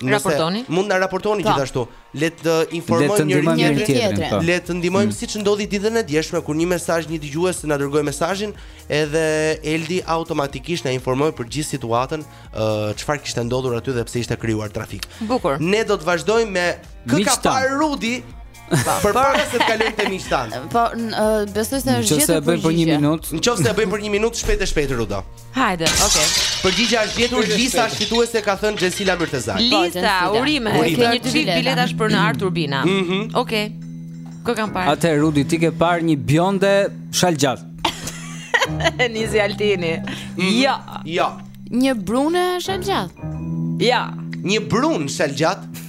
Raportoni. Mund na raportoni po. gjithashtu. Le të informojmë njëri njëri tjetrin. Po. Le të ndihmojmë mm. siç ndodhi ditën e djeshme kur një mesazh një dëgjues na dërgoi mesazhin, edhe Eldi automatikisht na informoi për gjithë situatën, çfarë kishte ndodhur aty dhe pse ishte krijuar trafik. Bukur. Ne do të vazhdojmë me kë ka parë Rudi Përpara se të kalojmë te miqtë tanë. Po, besoj se është gjetur për një minutë. Në qoftë se e bëjmë për një minutë, shpejt e shpejt Rudo. Hajde, okay. Përgjigja është gjetur Lisa është fituese ka thënë Xhesila Mirtezaj. Po, Lisa, urime. Ke një çift biletash për në ArTurbina. Mhm. Mm okay. Kë kam parë? Atë Rudi ti ke parë një bjonde shalëgjatë. Nizi Altini. Mhm. Jo. Jo. Një brune shalëgjatë. Jo. Një brun shalëgjatë.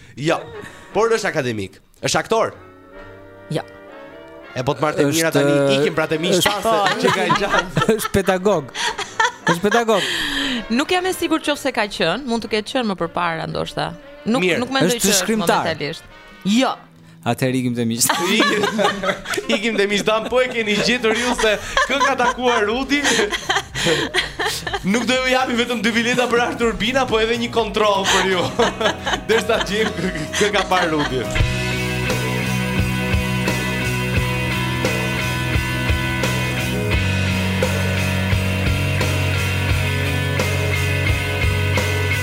Jo, por është akademik. Është aktor. Jo. E po të marrtë e mira tani ikim pra te miqtë pa se që ka i gjatë. Është pedagog. Është pedagog. Nuk jam e sigurt nëse ka qenë, mund të ketë qenë më përpara ndoshta. Nuk Mirë, nuk mendoj që është momentalisht. Jo. Atëherë ikim te miqtë. Ikim, ikim te miqtë, po e keni gjetur ju se kë ka takuar Rudi. Nuk do ju japim vetëm dy bileta për ArTurbina, po edhe një kontroll për ju. Derisa gjejmë kë ka parë Rudi.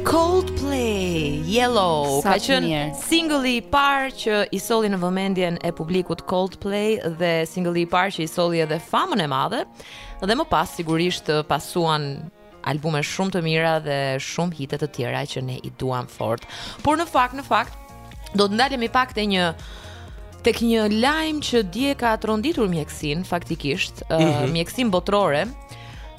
Coldplay Yellow ka qenë singulli i parë që i solli në vëmendjen e publikut Coldplay dhe singulli i parë që i solli edhe famën e madhe dhe më pas sigurisht pasuan albume shumë të mira dhe shumë hite të tjera që ne i duam fort. Por në fakt, në fakt, Do të ndalemi pak te një tek një lajm që dje ka tronditur mjekësinë, faktikisht, mm -hmm. uh, mjekësinë botërore,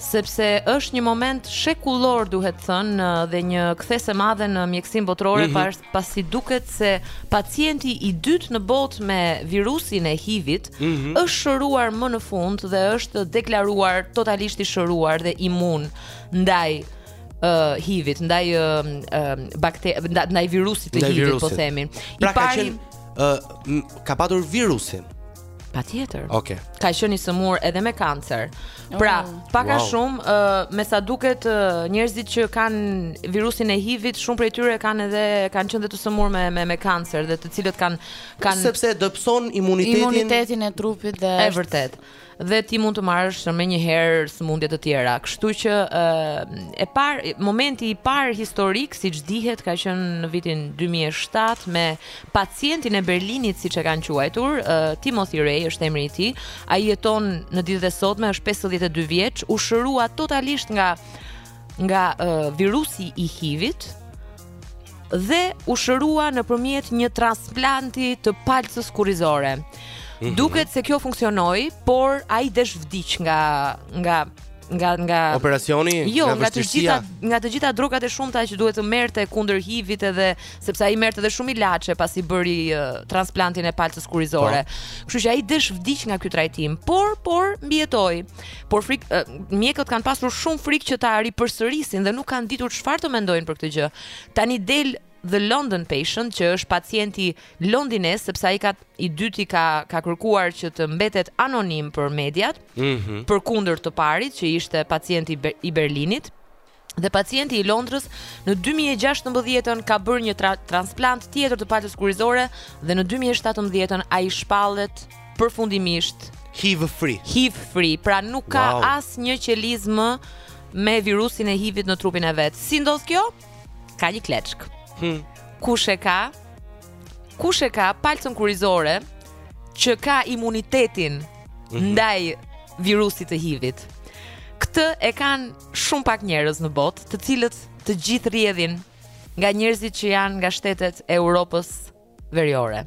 sepse është një moment shekullor, duhet thënë, dhe një kthesë e madhe në mjekësinë botërore, mm -hmm. pas, pasi duket se pacienti i dytë në botë me virusin e hivit, mm -hmm. është shëruar më në fund dhe është deklaruar totalisht i shëruar dhe imun ndaj uh, HIV-it, ndaj uh, uh, bakter, ndaj, ndaj virusit të ndaj HIV-it, po themin. Pra I pari... ka qenë, uh, ka patur virusin. Pa tjetër. Okay. Ka qenë i sëmurë edhe me kancer. Oh. Pra, oh. pak a wow. shumë, uh, me sa duket uh, njerëzit që kanë virusin e HIV-it, shumë prej tyre kanë edhe kanë qenë të sëmurë me me me kancer dhe të cilët kanë kanë sepse dobëson imunitetin imunitetin e trupit dhe është vërtet. dhe ti mund të marrësh menjëherë sëmundje të tjera. Kështu që ë e para momenti i parë historik siç dihet ka qenë në vitin 2007 me pacientin e Berlinit siç e kanë quajtur, ë Timothy Ray është emri i tij. Ai jeton në ditët e sotme, është 52 vjeç, u shërua totalisht nga nga uh, virusi i HIV-it, dhe u shërua nëpërmjet një transplanti të palcës kurrizore. Mm -hmm. Duket se kjo funksionoi, por ai desh vdiq nga nga nga nga operacioni jo, nga, nga të gjitha nga të gjitha drogat e shumta që duhet të merrte kundër HIV-it edhe sepse ai merrte edhe shumë ilaçe pasi bëri uh, transplantin e palcës kurrizore. Po. Kështu që ai desh vdiq nga ky trajtim, por por mbijetoi. por frik mjekët kanë pasur shumë frikë që ta ripërsërisin dhe nuk kanë ditur çfarë të mendojnë për këtë gjë. Tani del The London Patient, që është pacienti londinez sepse ai ka i dyti ka ka kërkuar që të mbetet anonim për mediat. Mm -hmm. Përkundër të parit që ishte pacienti i Berlinit. dhe pacienti i Londrës në 2016-ën ka bërë një tra transplant tjetër të palcës kurrizore dhe në 2017-ën ai shpallet përfundimisht HIV free. HIV free, pra nuk ka wow. asnjë qelizë me virusin e HIV-it në trupin e vet. Si ndodh kjo? Ka një kleçk. Hmm. Kush e ka? Kush e ka palcën kurrizore që ka imunitetin mm -hmm. ndaj virusit të HIV-it? Këtë e kanë shumë pak njerëz në botë, të cilët të gjithë rrjedhin nga njerëzit që janë nga shtetet e Europës veriore.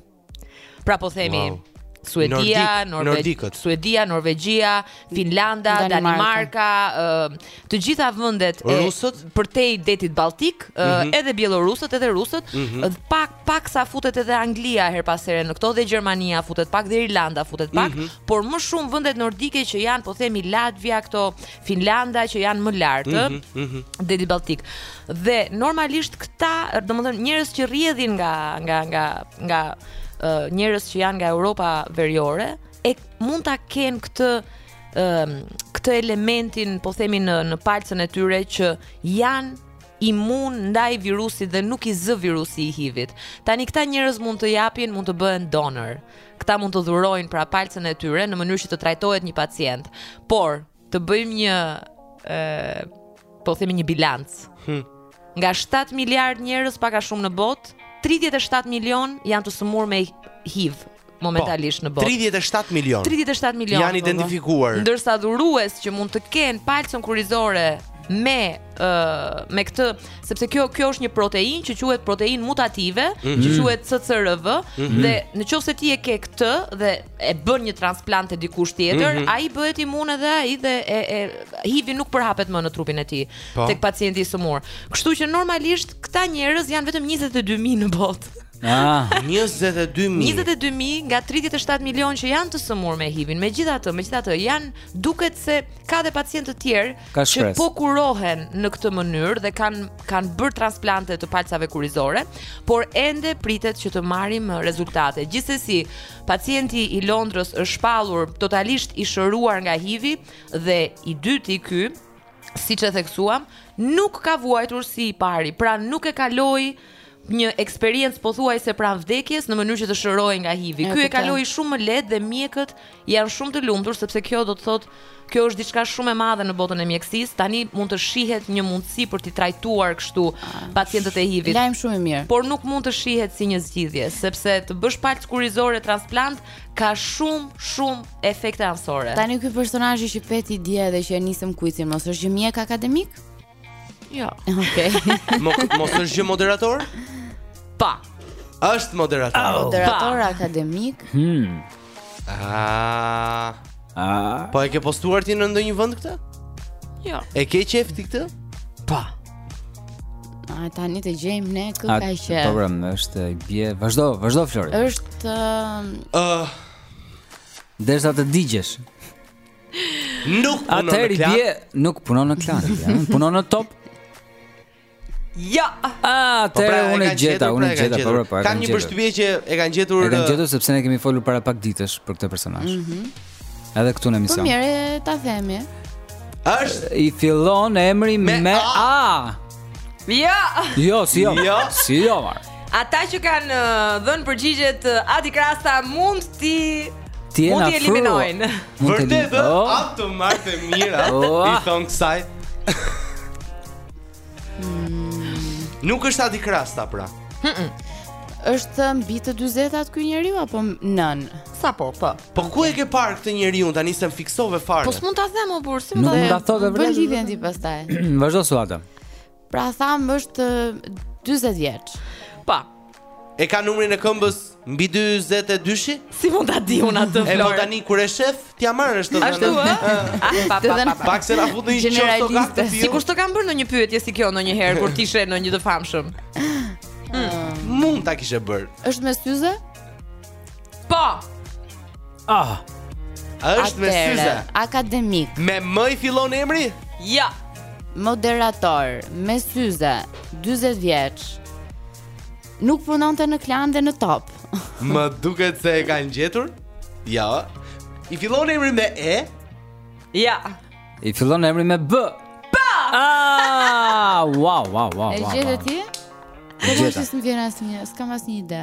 Pra po themi wow. Suedia, Nordik, Norveg Suedia, Norvegjia, Finlanda, Danimarka, uh, të gjitha vendet e rusët përtej detit Baltik, uh, mm -hmm. edhe bielorusët, edhe rusët, mm -hmm. pak paksa futet edhe Anglia herë pas here në këto dhe Gjermania futet pak dhe Irlanda futet pak, mm -hmm. por më shumë vendet nordike që janë po themi Latvia këto, Finlanda që janë më lart, ëh, mm -hmm. mm -hmm. deti Baltik. Dhe normalisht këta, domethënë njerëz që rrjedhin nga nga nga nga uh, njerëz që janë nga Europa veriore e mund ta kenë këtë um, këtë elementin, po themi në në palcën e tyre që janë imun ndaj virusit dhe nuk i zë virusi i HIV-it. Tani këta njerëz mund të japin, mund të bëhen donor. Këta mund të dhurojnë pra palcën e tyre në mënyrë që të trajtohet një pacient. Por të bëjmë një ë po themi një bilanc. Hmm. Nga 7 miliard njerëz pak a shumë në botë, 37 milionë janë të sëmurë me HIV, momentalisht në botë. 37 milionë. 37 milionë. Janë identifikuar. Ndërsa dhurues që mund të kenë palcën kurrizore me ë uh, me këtë, sepse kjo kjo është një proteinë që quhet proteinë mutative, mm -hmm. që mhm. quhet CCRV mm -hmm. dhe në qoftë se ti e ke këtë dhe e bën një transplant te dikush tjetër, mm -hmm. ai bëhet imun edhe ai dhe e, e HIV-i nuk përhapet më në trupin e tij po. tek pacienti i sëmurë. Kështu që normalisht këta njerëz janë vetëm 22000 në botë. Ah, 22000. 22000 nga 37 milionë që janë të sëmurë me HIV-in. Megjithatë, megjithatë janë duket se ka dhe pacientë të tjerë Ka që shpresë. po kurohen në këtë mënyrë dhe kanë kanë bërë transplante të palcave kurrizore, por ende pritet që të marrim eh, rezultate. Gjithsesi, pacienti i Londrës është shpallur totalisht i shëruar nga HIV-i dhe i dyti ky siç e theksuam, nuk ka vuajtur si i pari, pra nuk e kaloi një eksperiencë pothuajse pranë vdekjes në mënyrë që të shërohej nga HIV-i. Ky e kaloi shumë më lehtë dhe mjekët janë shumë të lumtur sepse kjo do të thotë kjo është diçka shumë e madhe në botën e mjekësisë. Tani mund të shihet një mundësi për t'i trajtuar kështu ah, pacientët e HIV-it. Lajm shumë i mirë. Por nuk mund të shihet si një zgjidhje, sepse të bësh palcë kurrizore transplant ka shumë shumë efekte anësore. Tani ky personazh që pyeti Dia edhe që e nisëm kuicin, mos është një mjek akademik? Jo. Okej. Okay. Mo, mos është gjë moderator? Pa. Është moderator. Oh. Moderator pa. akademik. Hmm. Ah. Ah. Po e ke postuar ti në ndonjë vend këtë? Jo. E ke qejf ti këtë? Pa. A tani të gjejmë ne kë ka qe. Po vëm, është i bie. Vazhdo, vazhdo Flori. Është ë uh... uh... Derisa të digjesh. Nuk punon në klan. Atëherë nuk punon në klan, ja. Punon në top. Ja. Ah, te po pra, unë e gjeta, unë pra, gjeta, po pra, po. Kam një përshtypje që e kanë gjetur. E kanë uh, gjetur sepse ne kemi folur para pak ditësh për këtë personazh. Mhm. Mm Edhe këtu në emision. Po mirë, ta themi. Është i fillon emri me, me A. A. Ja. Jo, si jo. Jo. Si jo, mar. Ata që kanë uh, dhënë përgjigjet uh, Adi Krasta mund t'i Ti mund t'i eliminojnë. Vërtet, oh. atë të marrë të mira oh. i thon kësaj. Mm. Nuk është Adi Krasta pra. Mm -mm. Është mbi të 40-at ky njeriu apo nën? Sa po, po. Po ku e ke parë këtë njeriu tani s'e fiksove fare? Po s'mund ta them më burr, si më. Nuk mund ta thotë vetë. Bën lidhjen ti pastaj. Vazhdo Suada. Pra thamë është 40 vjeç. Po. E ka numrin e këmbës mbi 42-shi? Si mund ta di unë atë Flor? E po tani kur e shef, ti ia marrësh të dhënë. Ashtu ë? Ah, pa pa pa. Pak se na fut në një çort të gatë. Sikur të kam bërë ndonjë pyetje si kjo ndonjëherë kur ti ishe ndonjë të famshëm. Hmm. Mund ta kishe bërë. Është me syze? Po. Ah. A është me syze? Akademik. Me më i fillon emri? Jo. Moderator, me syze, 40 vjeç. Nuk punonte në klan dhe në top. Më duket se e kanë gjetur? Jo. I fillon emri me E? Jo. I fillon emri me B. Po! Ah, wow, wow, wow. E gjete ti? Po mua s'më vjen asnjë, s'kam asnjë ide.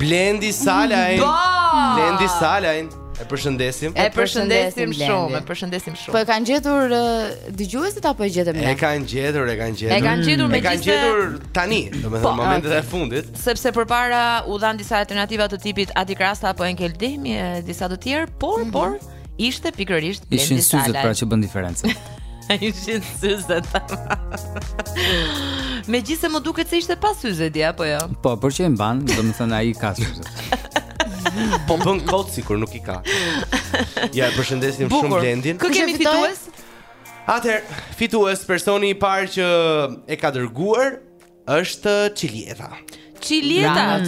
Blendi Salaj. Blendi Salaj. E përshëndesim. E përshëndesim shumë, e përshëndesim shumë. Po e kanë gjetur dëgjuesit apo e gjetëm ne? E kanë gjetur, e kanë gjetur. E kanë gjetur me gjithë. E kanë gjetur tani, domethënë po, në momentet e fundit. Sepse përpara u dhanë disa alternativa të tipit Adi Krasta apo Enkel Demi e disa të tjerë, por mhm. por Ishte pikërisht Blendi Salaj. Ishin syzet pra që bënë diferencën. Ishin syzet. Megjithëse më duket se ishte pa syzet, apo jo? Po, por që i mban, domethënë ai i ka syzet. po bën kot sikur nuk i ka. Ja, e përshëndesim Bukur. shumë Blendin. Kë kemi fitues? Atëherë, fitues, personi i parë që e ka dërguar Është Çilieta. Çilieta,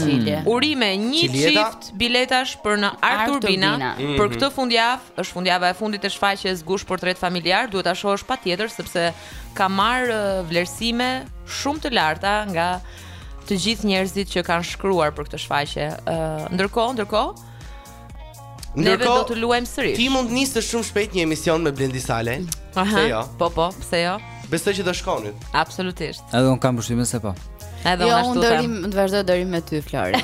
urime një çift biletash për në ArTurbina. Mhm. Për këtë fundjavë, është fundjava e fundit e shfaqjes Gusht Portret Familjar, duhet ta shohësh patjetër sepse ka marrë vlerësime shumë të larta nga të gjithë njerëzit që kanë shkruar për këtë shfaqje. Ë, ndërkohë, ndërkohë, Ne do të luajmë sërish. Ti mund të nisësh shumë shpejt një emision me Blendi Salaj. Pse jo? Po po, pse jo? Besoj që do shkonit. Absolutisht. Edhe unë kam përshtypjen se po. Edhe jo, unë ëndërroj, të vazhdoj dërim me ty, Flori.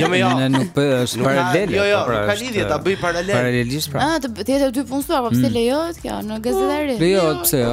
jo, me jo. Ne nuk për, po, është paralel. Jo, jo, nuk pra, ka lidhje, ta bëj paralel. Paralelisht, pra. A, ah, të jetë e dypunësuar, apo pse mm. lejohet kjo, në gazetari? Lejohet, pse jo.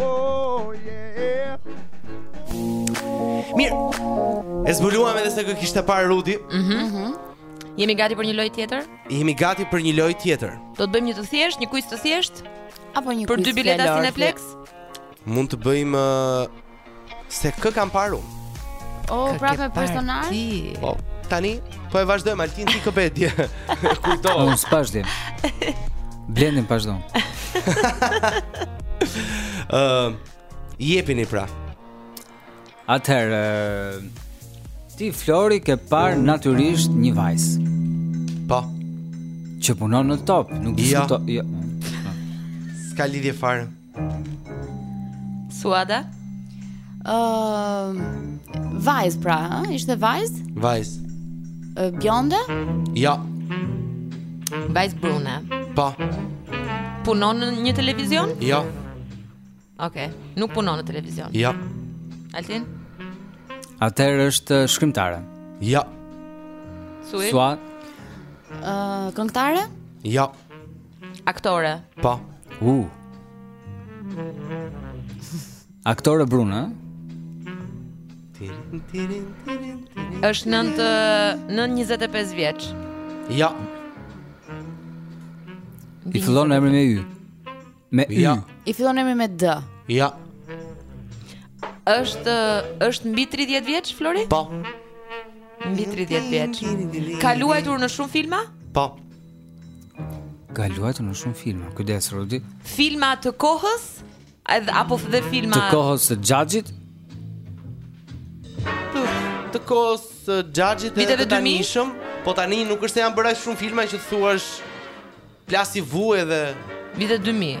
Oh yeah. Mirë. E zbuluam edhe se kë kishte parë Rudi. Mhm. Mm mhm. Mm Jemi gati për një lojë tjetër? Jemi gati për një lojë tjetër. Do të bëjmë një të thjeshtë, një quiz të thjeshtë? Apo një quiz për dy bileta Cineplex? Mund të bëjmë uh, Se kë kam parë unë? O, oh, prapë me personazh? Po, tani po e vazhdojmë Altin ti kë pe dje. Kujto. Unë s'pashë dje. Blendin pashë. Ëm, jepini pra. Atëherë eh, ti Flori ke parë mm. natyrisht një vajzë. Po. Që punon në top, nuk di a. Jo. S'ka lidhje fare. Suada? Ëm, vajz pra, ha? ishte vajz? Vajz. Uh, bjonde? Jo. Vajz brune. Po. Punon në një televizion? Jo. Okej, nuk punon në televizion. Jo. Altin? Atëherë është shkrimtare. Jo. Suada? Ë, uh, këngëtare? Jo. Aktore. Po. Uh. Aktore brune. Është nën të nën 25 vjeç. Jo. I fillon emri me Y. Me Y. Jo. I fillon emri me D. Jo. Është është mbi 30 vjeç Flori? Po. Mbi 30 vjeç. Ka luajtur në shumë filma? Po. Ka luajtur në shumë filma. Kujdes Rudi. Filma të kohës edhe apo dhe filma të kohës së xhaxhit? Të, të kohës së xhaxhit edhe të tanishëm, po tani nuk është se janë bërë shumë filma që të thuash plasi vu edhe vitet 2000.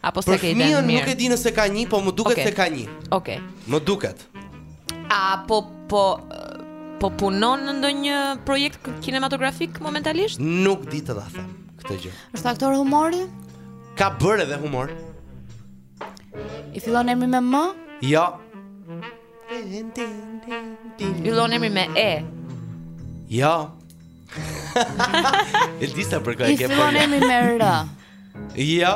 Apo se ke idenë mirë? Nuk e di nëse ka një, po më duket se ka një. Okej. Më duket. A po po po punon në ndonjë projekt kinematografik momentalisht? Nuk di të ta them këtë gjë. Është aktore humori? Ka bërë edhe humor. I fillon emri me M? Jo. I fillon emri me E. Jo. E di, s'a për kë e ke bërë? I fillon emri me R. Jo.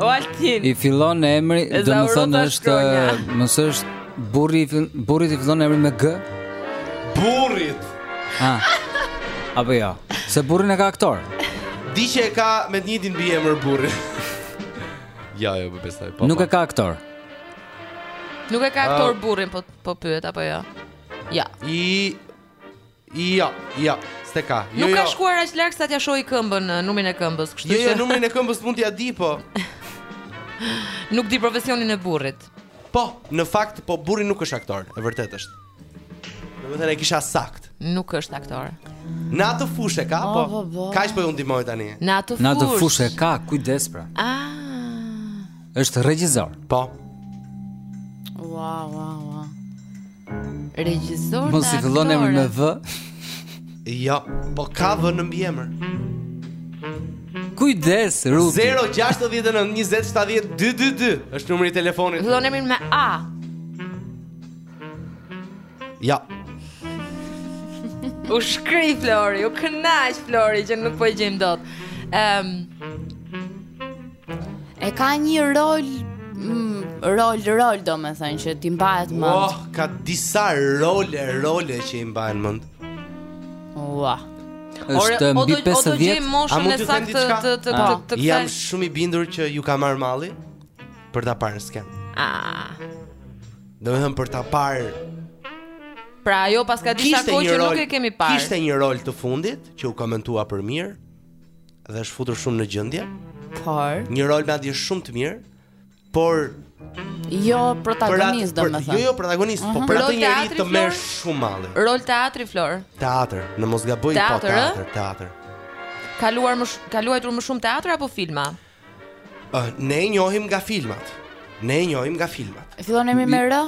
O Altin. I fillon emri, domethënë është, mos është burri, burrit i fillon emri me G. Burrit. Ha. Apo jo. Se burrin e ka aktor. Di që e ka me të njëjtin mbiemër burri. Ja, jo, po besoj. Po, Nuk po. e ka aktor. Nuk e ka aktor burrin, po po pyet apo jo. Ja. I Jo, jo, s'e ka. Jo, Nuk jo. ka shkuar aq larg sa t'ja shohë këmbën, eh, numrin e këmbës, kështu jo, jo që. Jo, jo, numrin e këmbës mund t'ja di, po. nuk di profesionin e burrit. Po, në fakt, po burri nuk është aktor, e vërtet është. Domethënë e kisha sakt. Nuk është aktor. Në atë fushë ka, po. po, po. Kaq po ju ndihmoj tani. Në atë fushë. Në atë fushë ka, kujdes pra. Ah. Është regjisor. Po. Wow, wow, wow. Regjisor dhe aktore. Mos i fillon emri me V? Jo, po ka V në mbiemër. Kujdes, Rudi. 069 20 70 222 është numri i telefonit. Fillon emri me A. Jo. U shkri Flori, u kënaq Flori që nuk po e gjejmë dot. Ehm. Um, E ka një rol mm, rol rol domethënë që të mbahet mend. Oh, ka disa role role që i mbahen mend. Ua. Është mbi 50. O do gjej moshën e saktë të të të ah. të. Jam shumë i bindur që ju ka marr malli për ta parë n'skenë. Ah. Domethënë për ta parë. Pra ajo paska disa kohë që nuk e kemi parë. Kishte një rol të fundit që u komentua për mirë. dhe është futur shumë në gjendje. Por një rol madje shumë të mirë, por jo protagonist domethënë. Jo, jo protagonist, po mhm. për atë njeri të merr shumë malli. Rol teatri Flori. Teatër, në mos gaboj po teatër, teatër. Ka luajtur më shumë teatër apo filma? Ne e njohim nga filmat. Ne e njohim nga filmat. E fillon emri me R?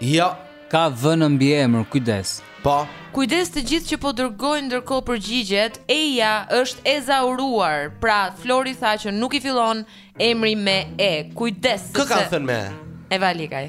Jo, ka V në mbiemër, kujdes. Po. Kujdes të gjithë që po dërgojnë ndërkohë përgjigjet. Eja është ezauruar. Pra Flori tha që nuk i fillon emri me E. Kujdes. Kë ka thënë me? Eva Alikaj.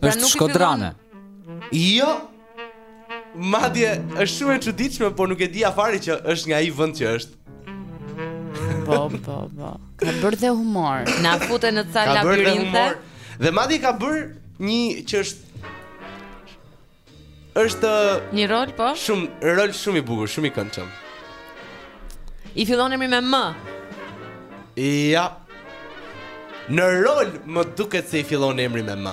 Pra është shkodrane. Jo. Madje është shumë e çuditshme, por nuk e dija fare që është nga ai vend që është. Po, po, po. Ka bërë dhe humor. Na fute në ca labirinte. Dhe madje ka bërë një që është Është një rol po? Shumë rol shumë i bukur, shumë i këndshëm. I fillon emri me M. Ja. Në rol më duket se i fillon emri me M.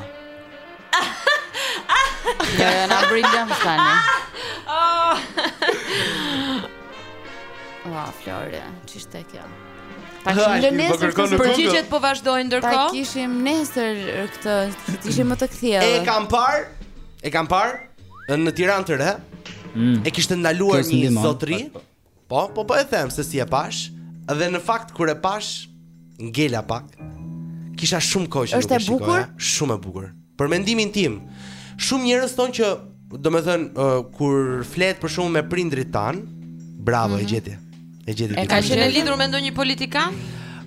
Ja, ja, na brillam tani. Oh. Ah, Flori, ç'ishte kjo? Ta kishim nesër këtë, përgjigjet po vazhdojnë ndërkohë. Ta kishim nesër këtë, ishim më të kthjellët. E kam parë, e kam parë në Tiranë të Re. Mm. E kishte ndaluar një zotri. Po. po, po po e them se si e pash. Dhe në fakt kur e pash ngela pak. Kisha shumë kohë që nuk e shikoja. Është e bukur, shumë e bukur. Për mendimin tim, shumë njerëz thonë që, domethënë, uh, kur flet për shembull me prindërit tanë, bravo mm -hmm. e mhm. gjeti. E gjeti. E ka qenë lidhur me ndonjë politikan?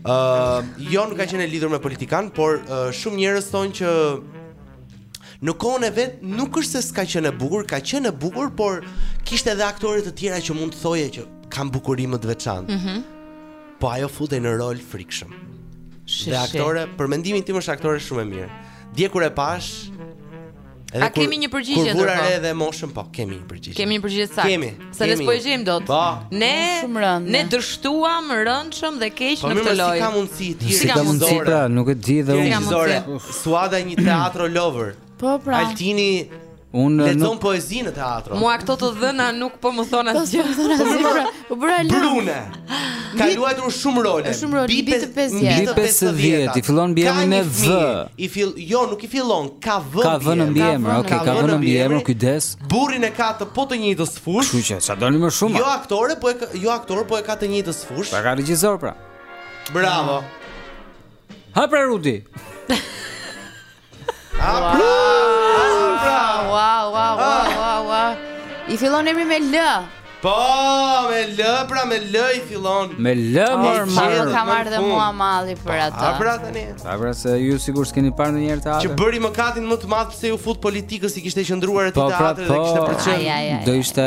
Ë, uh, jo nuk ka qenë e lidhur me politikan, por uh, shumë njerëz thonë që në kohën e vet nuk është se s'ka qenë e bukur, ka qenë e bukur, por kishte edhe aktore të tjera që mund të thoje që kanë bukuri më të veçantë. Mhm. Mm Po ajo futej në rol frikshëm. Shi, dhe aktore, për mendimin tim është aktore shumë e mirë. Dje kur e pash, edhe A kur, kemi një përgjigje ndërkohë? Kur vura re dhe moshën, po kemi një përgjigje. Kemi një përgjigje të saktë. Kemi. Se ne s'po e gjejmë dot. Po. Ne shumë rëndë. Ne dështuam rëndshëm dhe keq po, në këtë lojë. Po më si ka mundësi ti? Si ka mundësi pra, nuk e di dhe unë. Suada një teatro lover. Po pra. Altini Un le të nuk... poezi në teatër. Mua këto të dhëna nuk po më thon po, asgjë. Po, po më pra, u bëra lëmsh. Bruna. Ka luajtur shumë role. Shumë role. Mbi të 50. Mbi të 50. I fillon mbiemri me V. I fill, jo, nuk i fillon. Ka V. Ka V në mbiemër. Okej, ka V në mbiemër. Kujdes. Burrin e ka të po të njëjtës fush. Kështu që sa doni më shumë. Jo aktore, po e ka, jo aktor, po e ka të njëjtës fush. Pra e ka regjisor pra. Bravo. Hë pra Rudi. I fillon emri me L. Po, me L, pra me L i fillon. Me L më marr. Ka marr dhe mua malli për atë. Hë pra tani? Hë pra se ju sigurisht keni parë ndonjëherë teatër. Që bëri mëkatin më të madh pse u fut në politikë, si kishte qëndruar aty po, pra, teatri dhe po. kishte përçuar. Do ishte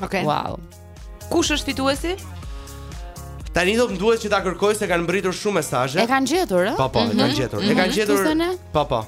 Okej. Okay. Wow. Kush është fituesi? Tani do më duhet që ta kërkoj se kanë mbritur shumë mesazhe. E kanë gjetur, ë? Po, po, e kanë mhm. gjetur. E kanë mhm. gjetur. Po, po.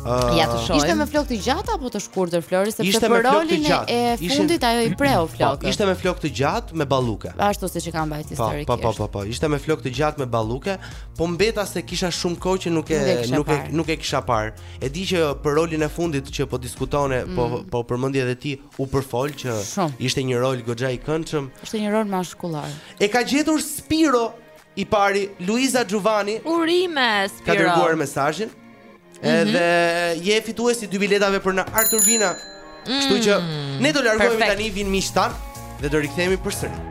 Uh, ja të shohim. Ishte me flokë të gjatë apo të shkurtër Flori se për rolin e fundit ajo i preu po, flokët. Po, ishte me flokë të gjatë me balluke. Ashtu siç e ka mbajt historikisht. Po, po, po, po, ishte me flokë të gjatë me balluke, po mbeta se kisha shumë kohë që nuk e nuk e nuk e kisha parë. E di që për rolin e fundit që po diskutone, po, mm. po po përmendje edhe ti u përfol që Shum. ishte një rol goxha i këndshëm. Ishte një rol mashkullar. E ka gjetur Spiro i pari Luiza Xhuvani. Urime Spiro. Ka dërguar mesazhin. Mm -hmm. Edhe je fitues i dy biletave për në ArTurbina. Mm. Kështu që mm. ne do largohemi tani vijnë miqtë tanë dhe do rikthehemi përsëri.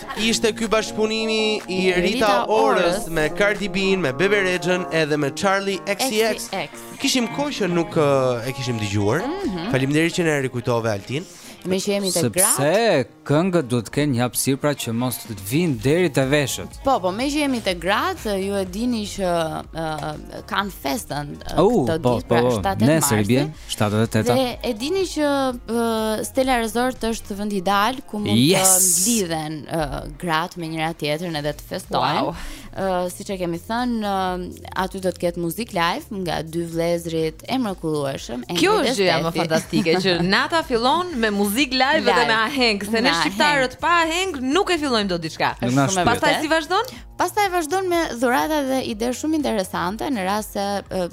Ishte ky bashkëpunimi i Rita Orës me Cardi B, me Bebe Rexhën edhe me Charli XCX. Kishim kohë që nuk e kishim dëgjuar. Mhm. Faleminderit që na e rikujtove Altin. Meqë jemi te gratë Sepse këngët duhet të kenë një hapësirë pra që mos të të vijnë deri te veshët Po, po, meqë jemi te gratë Ju e dini që uh, kanë festën uh, uh, Këtë po, ditë po, pra 7 po, marsit 7 8 Dhe e dini që uh, Stela Resort është vendi ideal ku mund yes! të mblidhen uh, gratë me njëra tjetrën edhe të festojnë. Wow. Uh, siç e kemi thënë, uh, aty do të ketë muzik live nga dy vëllezërit e mrekullueshëm. Kjo është gjëja më fantastike që nata fillon me muzik live, live. dhe me aheng, se ne shqiptarët pa aheng nuk e fillojmë dot diçka. Pastaj si vazhdon? Pastaj vazhdon me dhurata dhe ide shumë interesante në rast se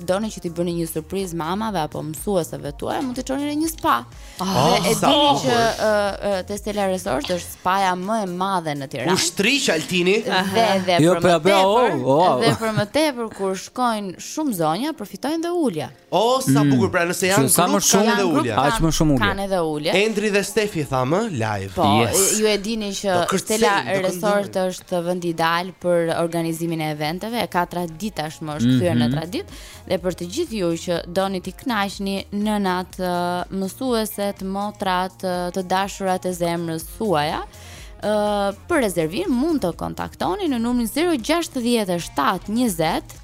doni që t'i bëni një surprizë mamave apo mësueseve tuaja, mund t'i çoni në një spa. Oh, dhe e dini që uh, te Stela Resort është spaja më e madhe në Tiranë. U shtriq Altini. Dhe dhe jo, për më pra, pra, tepër, oh, oh. dhe për më tepër kur shkojnë shumë zonja, përfitojnë dhe ulje. Oh, sa mm. bukur, pra nëse janë sa më shumë kanë dhe ulja. Aq më shumë ulja. Kanë edhe ulja. Endri dhe Stefi thamë live. Po, yes. ju e dini që Stella Resort është vendi ideal për organizimin e eventeve, e ka traditë tashmë është mhm. kthyer mm -hmm. në traditë dhe për të gjithë ju që doni t'i kënaqni nënat, mësueset, motrat, të dashurat e zemrës suaj, për rezervim mund të kontaktoni në numrin 067 20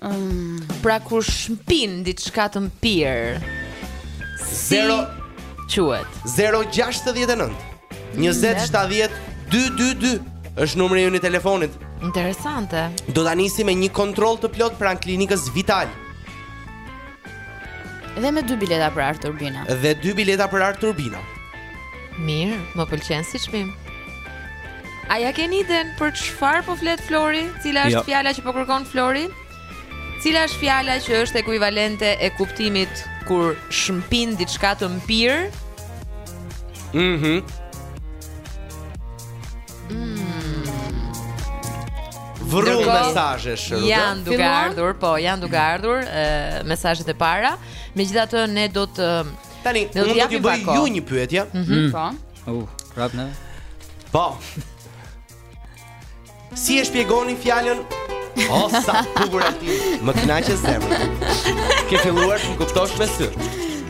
Um, pra kur shmpin diçka të mpirë. Si quhet? 069 2070 222 është numri jonë i telefonit. Interesante. Do ta nisim me një kontroll të plotë pranë klinikës Vital. Dhe me dy bileta për ArTurbina. Dhe dy bileta për ArTurbina. Mirë, më pëlqen si çmim. A ia keni idenë për çfarë po flet Flori? Cila është jo. fjala që po kërkon Flori? Cila është fjala që është ekuivalente e kuptimit kur shmpin diçka të mpirë? Mhm. Mm Vërru mesazhe shërudo. Janë duke ardhur, po, janë duke ardhur mesazhet e para. Megjithatë ne do të Tani, do të japim bëj ju një pyetje. Mhm. Mm. Po. U, uh, prapë ne. Po. Si e shpjegoni fjalën O sa bukur ti. Më kënaqë zemra. Ke filluar të më kuptosh me sy.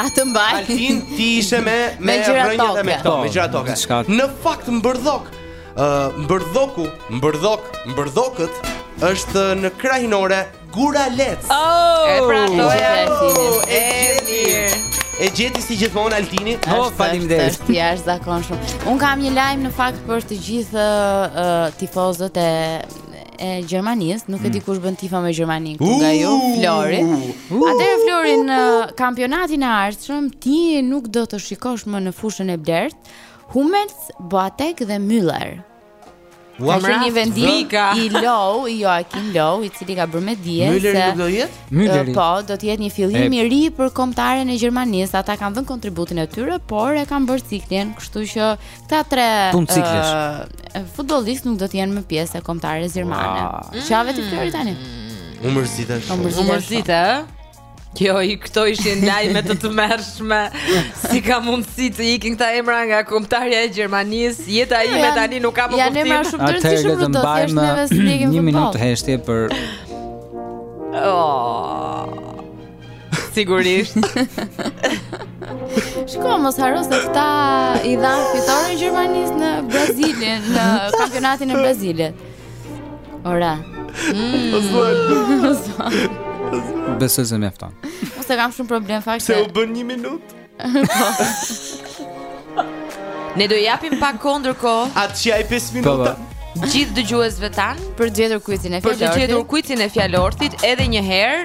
A të mbaj. Altin ti ishe me me rrënjë dhe me këto, me gjëra toke. Po, në fakt mbërdhok, ë uh, mbërdhoku, mbërdhok, mbërdhokët është në krahinore guralec. Oh, e pra to e Altini. E gjeti. E gjeti si gjithmonë Altini. Oh, faleminderit. Është jashtëzakonshëm. Unë kam një lajm në fakt për të gjithë uh, tifozët e e Gjermanisë, nuk e di mm. kush bën tifo me Gjermaninë këtu nga ju, Flori. Atëherë Flori në kampionatin e ardhshëm ti nuk do të shikosh më në fushën e blertë, Hummels, Boateng dhe Müller. Ua ka një vendim i Löw, i Joachim Löw, i cili ka bërë me dije se Müller nuk do jetë? Müller. Po, do të jetë një fillim i ri për kombëtaren e Gjermanisë. Ata kanë dhënë kontributin e tyre, por e kanë bërë ciklin, kështu që Këta tre uh, futbollistë nuk do të jenë më pjesë e kombëtares gjermane. Wow. Qave ti Flori tani. Mm. U mërzita shumë. U mërzita, ë? Kjo i këto ishin lajme të tmerrshme Si ka mundësi të ikin këta emra nga kombëtarja e Gjermanisë Jeta ime tani nuk ka më kuptim Janë emra shumë të rëndësishëm thjesht neve s'e ndjekim futbol Një minutë heshtje për oh. Sigurisht. Shko mos harro se këta i dhanë fitoren Gjermanisë në Brazilin, në kampionatin e Brazilit. Ora. Mm. Besoj se mjafton. Mos e kam shumë problem fakt. Se u bën 1 minutë. Po. Ne do japim pak kohë ndërkohë. Atë që ai 5 minuta. Po, po gjithë dëgjuesve tanë për të gjetur kuicin e fjalorit. Për të gjetur kuicin e fjalorit edhe një herë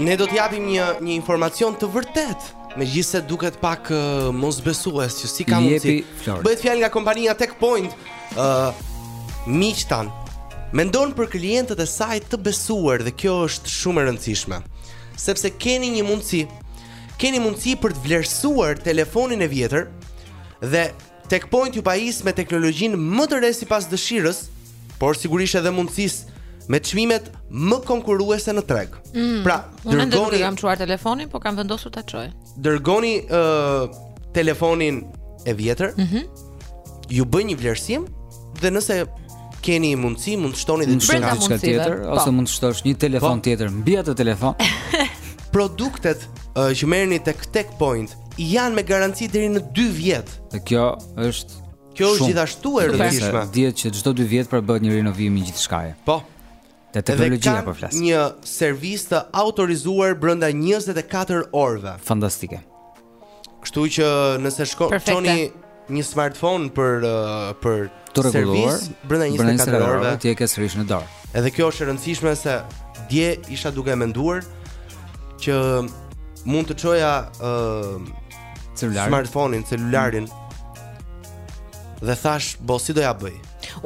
Ne do të japim një një informacion të vërtetë. Megjithëse duket pak uh, mosbesues që si ka mundësi. Bëhet fjalë nga kompania Tech Point, ë uh, miqtë tanë. Mendon për klientët e saj të besuar dhe kjo është shumë e rëndësishme. Sepse keni një mundësi, keni mundësi për të vlerësuar telefonin e vjetër dhe TechPoint ju pajis me teknologjinë më të re sipas dëshirës, por sigurisht edhe mundësisë me çmimet më konkurruese në treg. Mm, pra, dërgoni... unë s'e kam çuar telefonin, po kam vendosur ta çoj. Dërgoni ë uh, telefonin e vjetër. Mm -hmm. Ju bëjnë një vlerësim dhe nëse keni mundësi, mund të shtoni dhe të shkoni diçka tjetër po. ose mund të shtosh një telefon po. tjetër mbi atë telefon. Produktet uh, që merrni tek Tech Point janë me garanci deri në 2 vjet. Dhe kjo është Kjo është gjithashtu e rëndësishme. Dihet që çdo 2 vjet pra bëhet një rinovim i gjithçkaje. Po. Te teknologjia po flas. Një servis të autorizuar brenda 24 orëve. Fantastike. Kështu që nëse shkoni Një smartphone për për të rregulluar brenda 24 orëve ti e ke sërish në dorë. Edhe kjo është e rëndësishme se dje isha duke menduar që mund të çoja ë uh, celularin, smartphone-in, celularin. Mm. Dhe thash, "Bo, si do ia bëj?"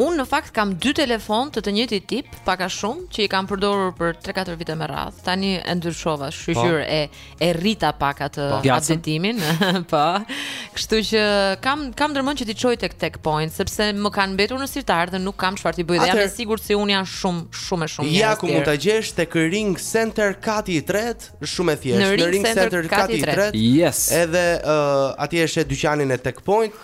Unë në fakt kam dy telefona të të njëjtit tip, pak a shumë, që i kam përdorur për 3-4 vite me radhë. Tani e ndryshova po. shyqyr e e rrita pak atë po. apdejtimin, po. Kështu që kam kam ndërmend që t'i çoj tek Tech Point sepse më kanë mbetur në sirtar dhe nuk kam çfarë t'i bëj dhe jam e sigurt si unë janë shumë shumë e shumë. Ja ku mund ta gjesh tek Ring Center Kati i tretë, shumë e thjeshtë. Në Ring Center Kati i tretë. Yes. Edhe uh, atje e sheh dyqanin e Tech Point.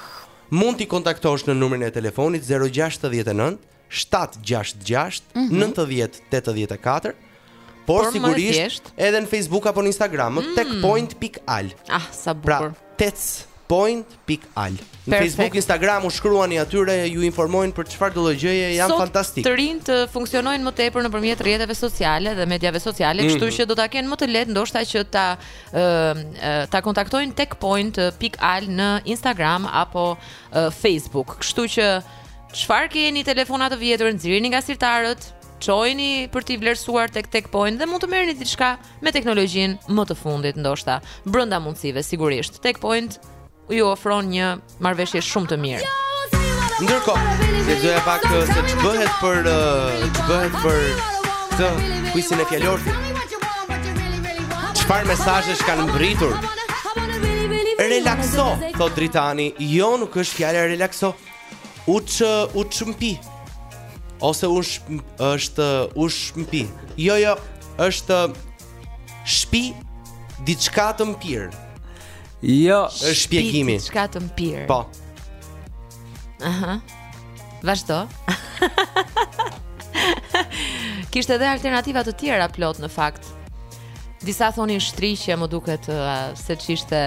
Mund t'i kontaktosh në numrin e telefonit 069 766 90 84 Por, Por sigurisht edhe në Facebook apo në Instagram mm. techpoint.al Ah, sa pra, bukur Pra, techpoint.al Në Facebook, Instagram u shkruani atyre Ju informojnë për çfarëdolloj gjëje janë fantastikë Sot të rinjtë funksionojnë më tepër nëpërmjet rrjeteve sociale dhe mediave sociale mm. Kështu që do ta kenë më të lehtë ndoshta që ta, uh, ta kontaktojnë techpoint.al në Instagram apo uh, Facebook Kështu që uh, Çfarë keni telefona të vjetër, nxirrini nga sirtarët, çojini për t'i vlerësuar tek Tech Point dhe mund të merrni diçka me teknologjinë më të fundit ndoshta, brenda mundësive sigurisht. Tech Point ju ofron një marrëveshje shumë të mirë. Ndërkohë, dhe doja pak uh, se ç'bëhet për uh, ç'bëhet për këtë kuicin e fjalorthit. Çfarë mesazhesh kanë mbërritur? Relakso, thotë Dritani. Jo, nuk është fjala relakso. U ç, u çmpi Ose u sh, është u shmpi Jo, jo, është Shpi Diçka të mpirë Jo Shpi shpjegimi. diçka të mpirë Po Aha Vazhdo Kishte edhe alternativa të tjera plot në fakt Disa thonin shtriqe, më duket uh, se ç'ishte,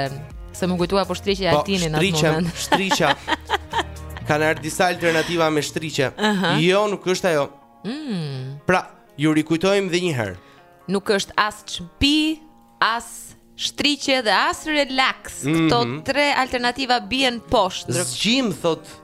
se m'u kujtua po shtriqja e po, Altinit në atë moment. Po shtriqja, shtriqja. Kanë ardhur disa alternativa me shtriqe. Uh -huh. Jo, nuk është ajo. Mm. Pra, ju rikujtojmë dhe një herë. Nuk është as çpi, as shtriqe dhe as relax. Mm -hmm. Këto mhm. tre alternativa bien poshtë. Zgjim thotë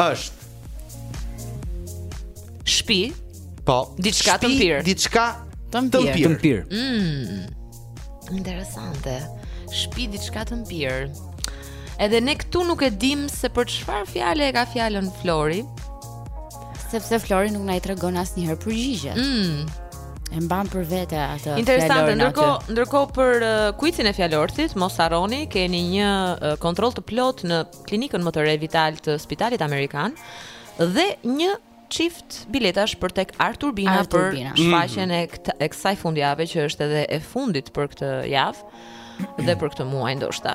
Është. Shpi. Po. Diçka të mpirë. Diçka të mpirë. Të mpirë. Mm. Interesante. Shpi diçka të mpirë. Edhe ne këtu nuk e dim se për çfarë fjale e ka fjalën Flori. Sepse Flori nuk na i tregon asnjëherë përgjigjet. Mm. E mban për vete atë. Interesante, ndërkohë, ndërkohë për uh, kuicin e fjalorthit, mos harroni, keni një uh, kontroll të plotë në klinikën më të re Vital të Spitalit Amerikan dhe një çift biletash për tek ArTurbina ArTurbina. për shfaqjen e, këta, e kësaj fundjave që është edhe e fundit për këtë javë dhe për këtë muaj ndoshta.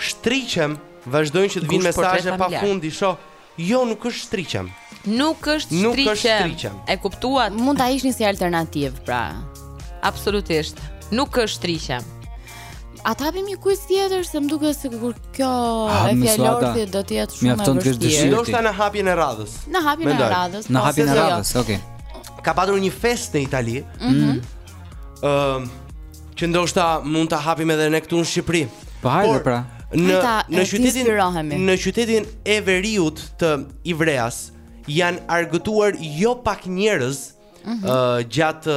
Shtriqem, vazhdojnë që të vijnë mesazhe pa fund, i shoh. Jo, nuk është shtriqem. Nuk është Nuk shtriqem. është shtriqem. E kuptuat? Mund ta hiqni si alternativë, pra. Absolutisht. Nuk është shtriqem. A të hapim një quiz tjetër se më duket sikur kjo e fjalorthit do të jetë shumë e vështirë. Ndoshta në hapjen e radhës. Në hapjen e radhës. Në po, hapjen e jo. radhës, okay. Ka patur një festë në Itali. Mhm. Mm Ëm që ndoshta mund ta hapim edhe ne këtu në Shqipëri. Po hajde pra. Në në qytetin në qytetin e veriut të Ivreas janë argëtuar jo pak njerëz mm -hmm. uh, gjatë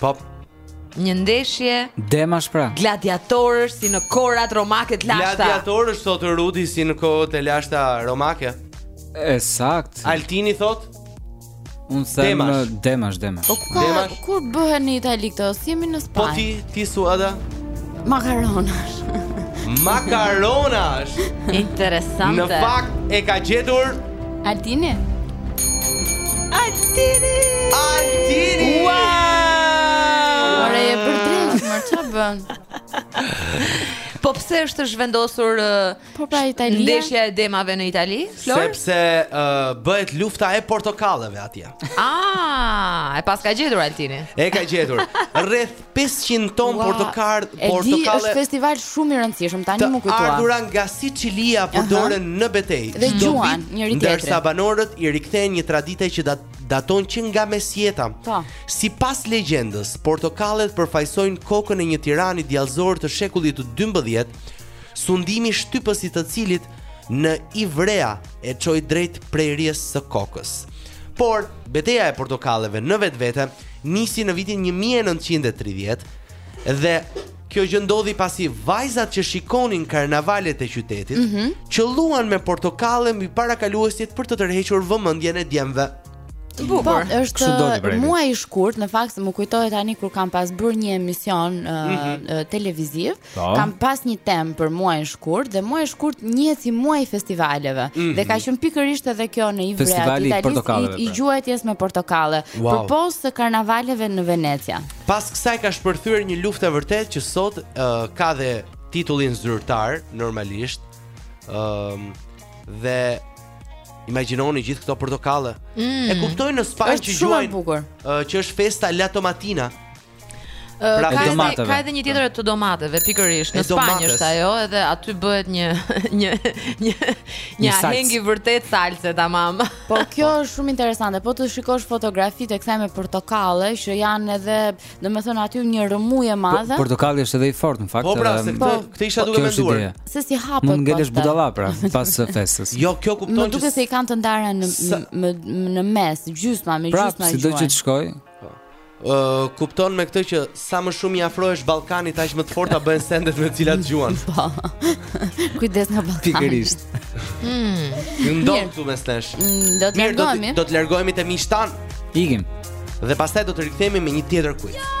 Po. Një ndeshje Demash pra Gladiatorësh si në kohërat romake të lashta Gladiatorësh thotë Rudi si në kohërat e lashta romake E saktë Altini thotë Unë them Demash uh, Demash, Demash. Po ku ka, kur bëhen në Itali këto, s'jemi në Spanjë Po ti, ti Suada Makaronash Makaronash Interesante Në fakt e ka gjetur Altini. Altini. Altini. Ua! Ore, e ke të drejtë, më ç'a bën? Po pse është zhvendosur po pra Italia? Ndeshja e demave në Itali? Flor? Sepse uh, bëhet lufta e portokalleve atje. Ah, e paska gjetur Altini. E ka gjetur. Rreth 500 ton wow. portokall, portokalle. E di, është festival shumë i rëndësishëm, tani m'u kujtua. Të ardhura nga Sicilia përdoren uh -huh. në betejë. Dhe gjuan njëri tjetrin. Ndërsa banorët i rikthejnë një tradite që dat daton që nga mesjeta. Po. Sipas legjendës, portokallet përfaqësojnë kokën e një tirani djallëzor të shekullit të 12, sundimi shtypës i të cilit në Ivrea e çoi drejt prerjes së kokës. Por, beteja e portokalleve në vetvete nisi në vitin një mijë e nëntëqind e tridhjetë dhe kjo gjë ndodhi pasi vajzat që shikonin karnavalet e qytetit mm -hmm. qëlluan me portokalle mbi parakaluesit për të tërhequr vëmendjen e djemve. Po, po, është muaji shkurt, në fakt më kujtohet tani kur kam pas bërë një emision mm -hmm. televiziv Po. Kam pas një temë për muajin shkurt dhe muaji shkurt njihet si muaji i festivaleve. Mm -hmm. Dhe ka qenë pikërisht edhe kjo në Ivrea, Itali, i pra. gjuajtjes me portokalle, wow. përpos karnavaleve në Venecia. Pas kësaj ka shpërthyer një luftë e vërtetë që sot uh, ka dhe titullin zyrtar normalisht. Ëm um, dhe Imagjinoni gjithë këto portokalle. Mm. E kuptoj në Spanjë që gjuajnë uh, që është festa La Tomatina. Pra, domateve. Ka edhe një tjetër të domateve, pikërisht. Në Spanjë është ajo, edhe aty bëhet një një një një aheng i vërtetë salce tamam. Po kjo është shumë interesante. Po të shikosh fotografitë e kësaj me portokalle që janë edhe, domethënë aty një rrëmujë e po, madhe. Po portokalli është edhe i fortë në fakt. Po pra, se këtë këtë isha po, duke menduar. Se si hapet. Mund të ngelesh budalla pra pas festës. Jo, kjo kupton. Më duket se i kanë të ndarë në në mes, gjysma me pra, gjysma. Pra, sido që të shkoj? kupton me këtë që sa më shumë i afrohesh Ballkanit aq më të forta bëhen sendet me të cilat gjuan. Po. Kujdes nga Ballkani. Pikërisht. Mm. Ju ndodhet këtu mes nesh. Mm, do të largohemi. Do të largohemi te miqtan. Ikim. Dhe pastaj do të rikthehemi me një tjetër quiz. Yeah!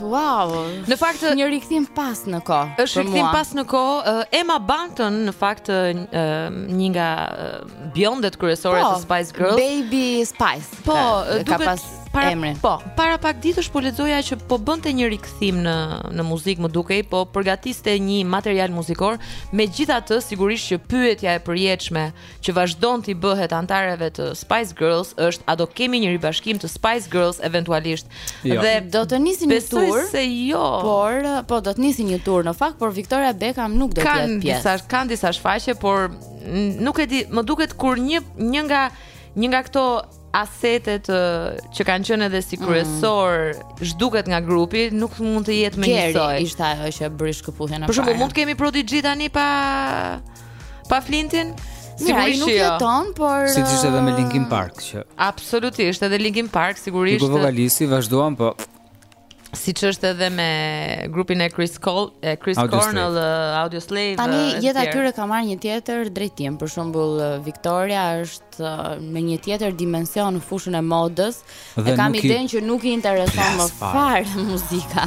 Wow. Në fakt një rikthim pas në kohë. Është rikthim pas në kohë. Uh, Emma Bunton në fakt uh, një nga uh, bjondet kryesore po, të Spice Girls. Baby Spice. Po, uh, duket pas para, emrin. Po, para pak ditësh po lexoja që po bënte një rikthim në në muzikë, më dukej, po përgatiste një material muzikor. Megjithatë, sigurisht që pyetja e përjetshme, uh, që vazhdon t'i bëhet anëtarëve të Spice Girls është a do kemi një ribashkim të Spice Girls eventualisht. Jo. Dhe do të nisin një tur. Se jo. Por po do të nisin një tur në fakt, por Victoria Beckham nuk do të jetë pjesë. Kanë disa kanë disa shfaqje, por nuk e di, më duket kur një një nga një nga këto asetet uh, që kanë qenë edhe si mm. kryesor mm. zhduket nga grupi, nuk mund të jetë më njësoj. Geri ishte ajo që bëri shkëputjen e parë. Për shembull, mund të kemi Prodigy tani pa pa Flintin? Sigurisht nuk, jo, jeton, por Si ishte edhe me Linkin Park që Absolutisht, edhe Linkin Park sigurisht. Nuk vokalisti vazhduan, po Siç është edhe me grupin e Chris Cor, e Chris Cornell, uh, Audioslave. Tani uh, jeta e tyre ka marrë një tjetër drejtim. Për shembull, uh, Victoria është uh, në një tjetër dimension në fushën e modës. Dhe e kam idenë i... që nuk i intereson më fare muzika.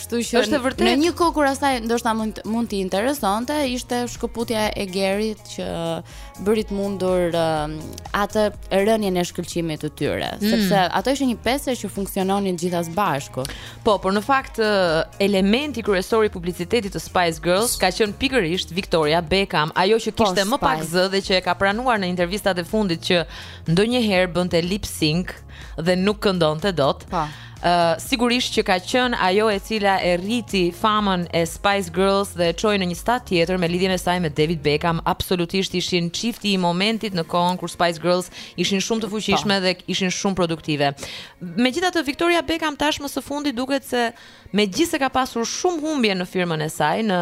Kështu që është vërtet. Në një kohë kur asaj ndoshta mund mund t'i interesonte, ishte shkëputja e Gerit që uh, bëri të mundur uh, atë rënien e shkëlqimit të tyre, mm. sepse ato ishin një pesëshe që funksiononin të gjitha së bashku. Po, por në fakt uh, elementi kryesor i publicitetit të Spice Girls ka qenë pikërisht Victoria Beckham, ajo që po, kishte po, më pak zë dhe që e ka pranuar në intervistat e fundit që ndonjëherë bënte lip sync dhe nuk këndonte dot. Po. Uh, sigurisht që ka qenë ajo e cila e rriti famën e Spice Girls dhe e çoi në një stad tjetër me lidhjen e saj me David Beckham. Absolutisht ishin çifti i momentit në kohën kur Spice Girls ishin shumë të fuqishme po. dhe ishin shumë produktive. Megjithatë Victoria Beckham tashmë së fundi duket se Megjithëse ka pasur shumë humbje në firmën e saj në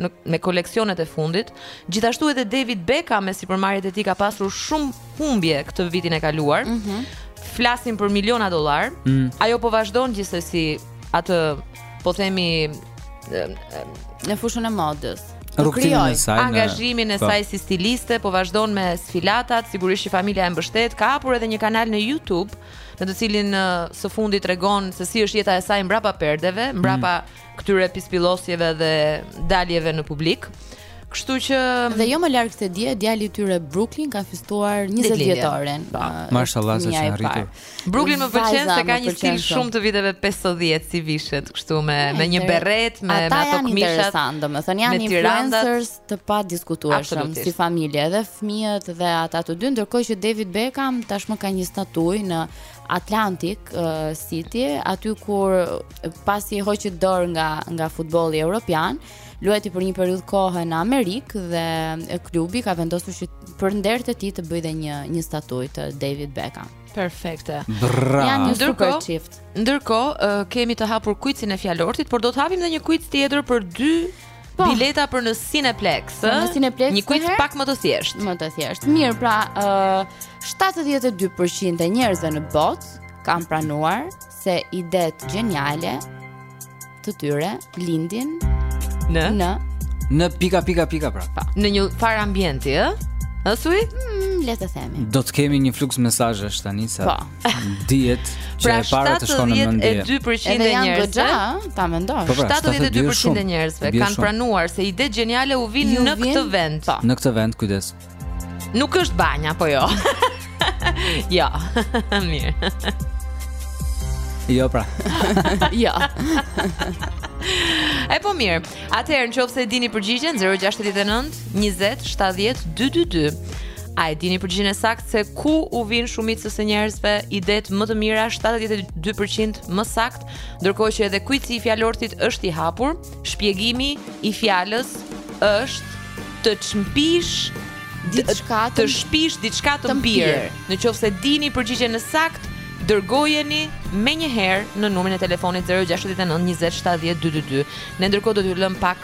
në me koleksionet e fundit, gjithashtu edhe David Beckham me sipërmarrjet e tij ka pasur shumë humbje këtë vitin e kaluar. Mm -hmm. Flasin për miliona dollarë. Mm -hmm. Ajo po vazhdon gjithsesi atë po themi në fushën e modës. Po rrugëtimin e saj, angazhimin e po. saj si stiliste, po vazhdon me sfilatat, sigurisht që familja e mbështet, ka hapur edhe një kanal në YouTube, në të cilin uh, së fundi tregon se si është jeta e saj mbrapa perdeve, mbrapa mm. këtyre pispillosjeve dhe daljeve në publik. Kështu që dhe jo më larg se dje djali i tyre Brooklyn ka festuar 20-vjetorin. Po. Uh, Mashallah se janë rritur. Brooklyn më pëlqen se ka një stil shumë të viteve 50 si vishet, kështu me me një beretë, me me ato këmishat. Ata janë interesantë, domethënë janë influencers të padiskutueshëm si familje dhe fëmijët dhe ata të dy ndërkohë që David Beckham tashmë ka një statujë në Atlantic uh, City aty kur pasi hoqi dorë nga nga futbolli evropian luajti për një periudhë kohë në Amerikë dhe klubi ka vendosur që për nder të tij të bëjë dhe një një statujë të David Beckham. Perfekte. Bravo. Ja një super çift. Ndërkohë uh, kemi të hapur kuicin e fjalorthit, por do të hapim edhe një kuic tjetër për dy Po. Bileta për në Cineplex, ë? Në Cineplex. Një quiz pak më të thjeshtë. Më të thjeshtë. Mirë, pra, ë uh, 72% e njerëzve në botë kanë pranuar se idetë gjeniale të tyre lindin në në në pika pika pika pra. Pa. Në një far ambienti, ë? E suaj? Mm, le të themi. Do të kemi një fluks mesazhesh tani sa. Po. dihet që pra, e para të shkon në mendje. Pra 72% e njerëzve, ta mendosh. Po pra, 72% e njerëzve kanë pranuar se ide gjeniale u vijnë në këtë vend. Po. Në këtë vend, kujdes. Nuk është banja, po jo. jo. Mirë. Jo pra. jo. E po mirë. Atëherë, në qoftë se e dini përgjigjen 069 20 70 222. A e dini përgjigjen e saktë se ku u vijnë shumicës së njerëzve idetë më të mira 72% më saktë, ndërkohë që edhe kuizi i fjalorthit është i hapur, shpjegimi i fjalës është të çmpish diçka të, të shpish diçka të, të mpirë. Në qoftë se dini përgjigjen e saktë, dërgojeni menjëherë në numrin e telefonit 069 20 70 222. Ne ndërkohë do t'ju lëmë pak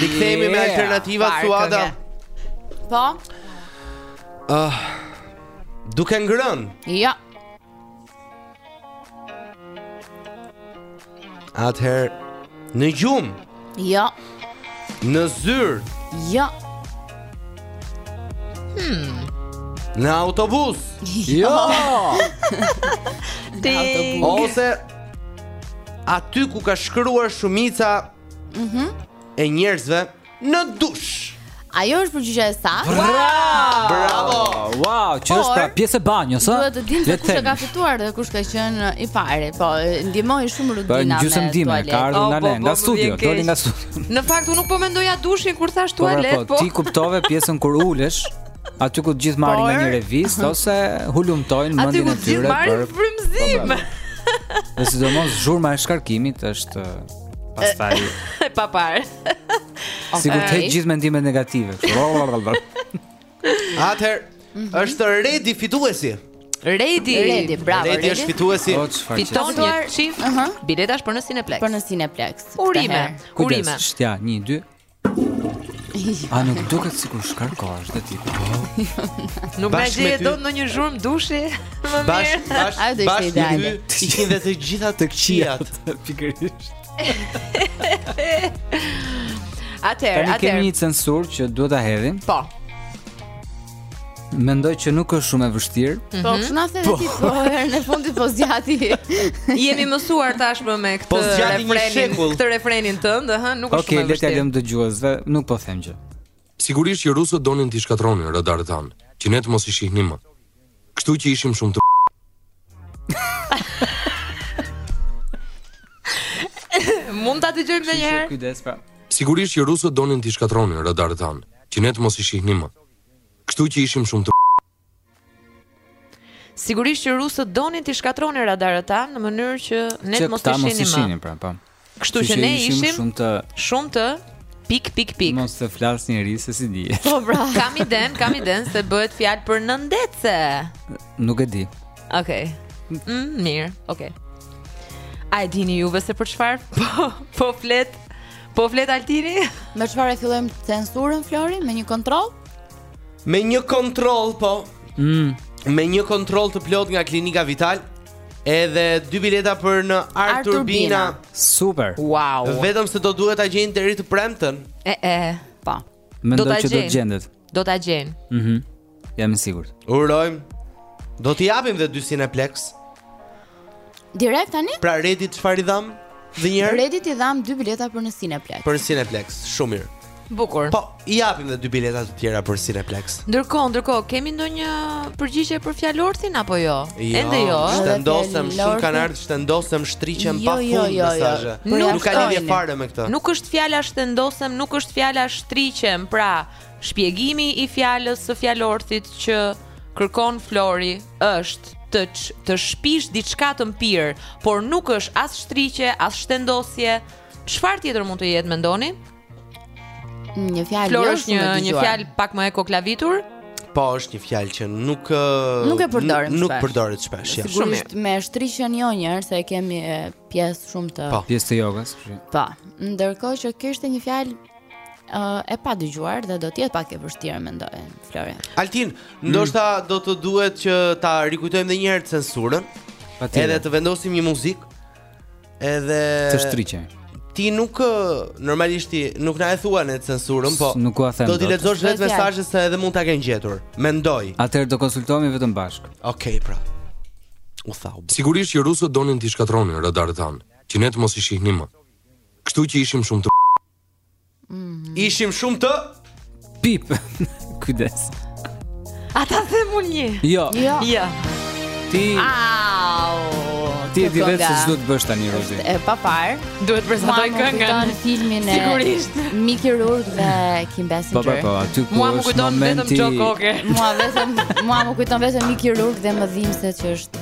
Rikthehemi me alternativa yeah, Suada. Po. Ah. Uh, duke ngrënë. Jo. Atëherë në gjumë. Jo. Në zyrë. Jo. Hmm. Në autobus. Jo. Te. Ose aty ku ka shkruar shumica Mhm. Mm e njerëzve në dush. Ajo është përgjigja e saktë. Bravo! Bravo! Wow, që është pra pjesë e banjës, ëh. Duhet të dimë se kush e ka fituar dhe kush ka qenë i pari. Po, ndihmoi shumë po, rutina. Po, gjysmë ndihmë, ka ardhur nga ne, nga studio, doli nga studio. Në fakt unë nuk po mendoja dushin kur thashë po, tualet, po. Po, ti kuptove pjesën kur ulesh. Aty ku të gjithë marrin nga një revistë ose hulumtojnë mendjen e tyre për frymëzim. Dhe sidomos zhurma e shkarkimit është Pastaj e paparë. Sikur t'i heq gjithë mendimet negative. Atëherë mhm. është Redi fituesi. Redi, Redi, bravo. Redi është fituesi. Oh, Fiton një çift. Ëh. Biletash për në Cineplex. Për në Cineplex. Urime. Urime. Shtja 1 2. A nuk duket sikur shkarkohesh dhe ti. Nuk më gjeni dot një zhurmë dushi. Bash, bash, bash. Ti kin vetë të gjitha të këqijat. Pikërisht. Atëherë, atëherë. Ne kemi një censurë që duhet ta hedhim. Po. Mendoj që nuk është shumë e vështirë. Po, mhm. kështu na the vetë po. ti po herën e fundit po zgjati. Jemi mësuar tashmë me këtë po refrenin, këtë refrenin tënd, ëh, nuk është shumë e vështirë. Okej, le t'ua lëmë dëgjuesve, nuk po them gjë. Sigurisht që rusët donin t'i shkatërronin radarët tanë, që ne të mos i shihnim më. Kështu që ishim shumë të Mund ta dëgjojmë edhe një herë. Kujdes pra. Sigurisht që rusët donin t'i shkatërronin radarët tanë, që ne të mos i shihnim më. Kështu që ishim shumë të Sigurisht që rusët donin t'i shkatërronin radarët tanë në mënyrë që ne të mos i shihnim. Që të mos i shihnim pra, po. Kështu që ne ishim shumë të shumë të pik pik pik. Mos të flasë njeri se s'e di. Po pra, kam idenë, kam idenë se bëhet fjalë për nëndetëse. Nuk e di. Okej. Okay. Mm, mirë, okej. Okay. A e dini juve se për çfarë? Po, po flet. Po flet Altini? Me çfarë e fillojmë censurën Flori? Me një kontroll? Me një kontroll po. Mm. Me një kontroll të plotë nga Klinika Vital. Edhe dy bileta për në Art, Art Turbina. Turbina. Super. Wow. Vetëm se do duhet ta gjejnë deri të premten. E e, po. Mendoj që do të gjendet. Do ta gjejnë. Mhm. Mm Jam i sigurt. Urojmë. Do t'i japim dhe dy Cineplex. Direkt tani? Pra Redit çfarë i dhamë? Dhe një herë? Redit i dhamë dy bileta për në Cineplex. Për Cineplex, shumë mirë. Bukur. Po, i japim dhe dy bileta të tjera për Cineplex. Ndërkohë, ndërkohë, kemi ndonjë përgjigje për fjalorthin apo jo? jo Ende jo. Shtendosem shumë kanë ardhur Shtendosem shtriqem jo, pa jo, fund jo, mesazhe. Jo, jo. Nuk ka lidhje fare me këtë. Nuk është fjala shtendosem, nuk është fjala shtriqem, pra shpjegimi i fjalës së fjalorthit që kërkon Flori është të ç, të shpish diçka të mpirë, por nuk është as shtriqje, as shtendosje. Çfarë tjetër mund të jetë mendoni? Një fjalë jo, është një një fjalë pak më e koklavitur. Po është një fjalë që nuk nuk e përdorim shpesh. Nuk përdoret shpesh, ja. Sigurisht me shtriqjen jo një herë se e kemi pjesë shumë të po. pjesë të jogës. Po. Ndërkohë që kjo është një fjalë e padëgjuar dhe do të jetë pak e vështirë mendoj Flori. Altin, mm. ndoshta mm. do të duhet që ta rikujtojmë edhe një herë censurën. Edhe të vendosim një muzikë Edhe të shtriqe. Ti nuk normalisht ti nuk na e thua ne censurën, po nuk ua them. Do t'i lexosh vetë mesazhet se edhe mund ta kenë gjetur. Mendoj. Atëherë do konsultohemi vetëm bashkë. Okej, okay, pra. U tha. Sigurisht që rusët donin t'i shkatërronin radarët tanë, që ne të mos i shihnim më. Kështu që ishim shumë të Mm. Ishim shumë të pip. Kujdes. Ata themi një. Jo. Jo. Ja. Ti. Au. Ti e di vetë se ç'do të bësh tani Rozi. E pa parë. Duhet të prezantoj këngën. Në filmin e sigurisht. Mickey Rourke dhe Kim Basinger. Po po, aty ku është momenti. Mua më kujton vetëm Joe Cocker. Mua vetëm mua më kujton vetëm Mickey Rourke dhe më dhimbset që është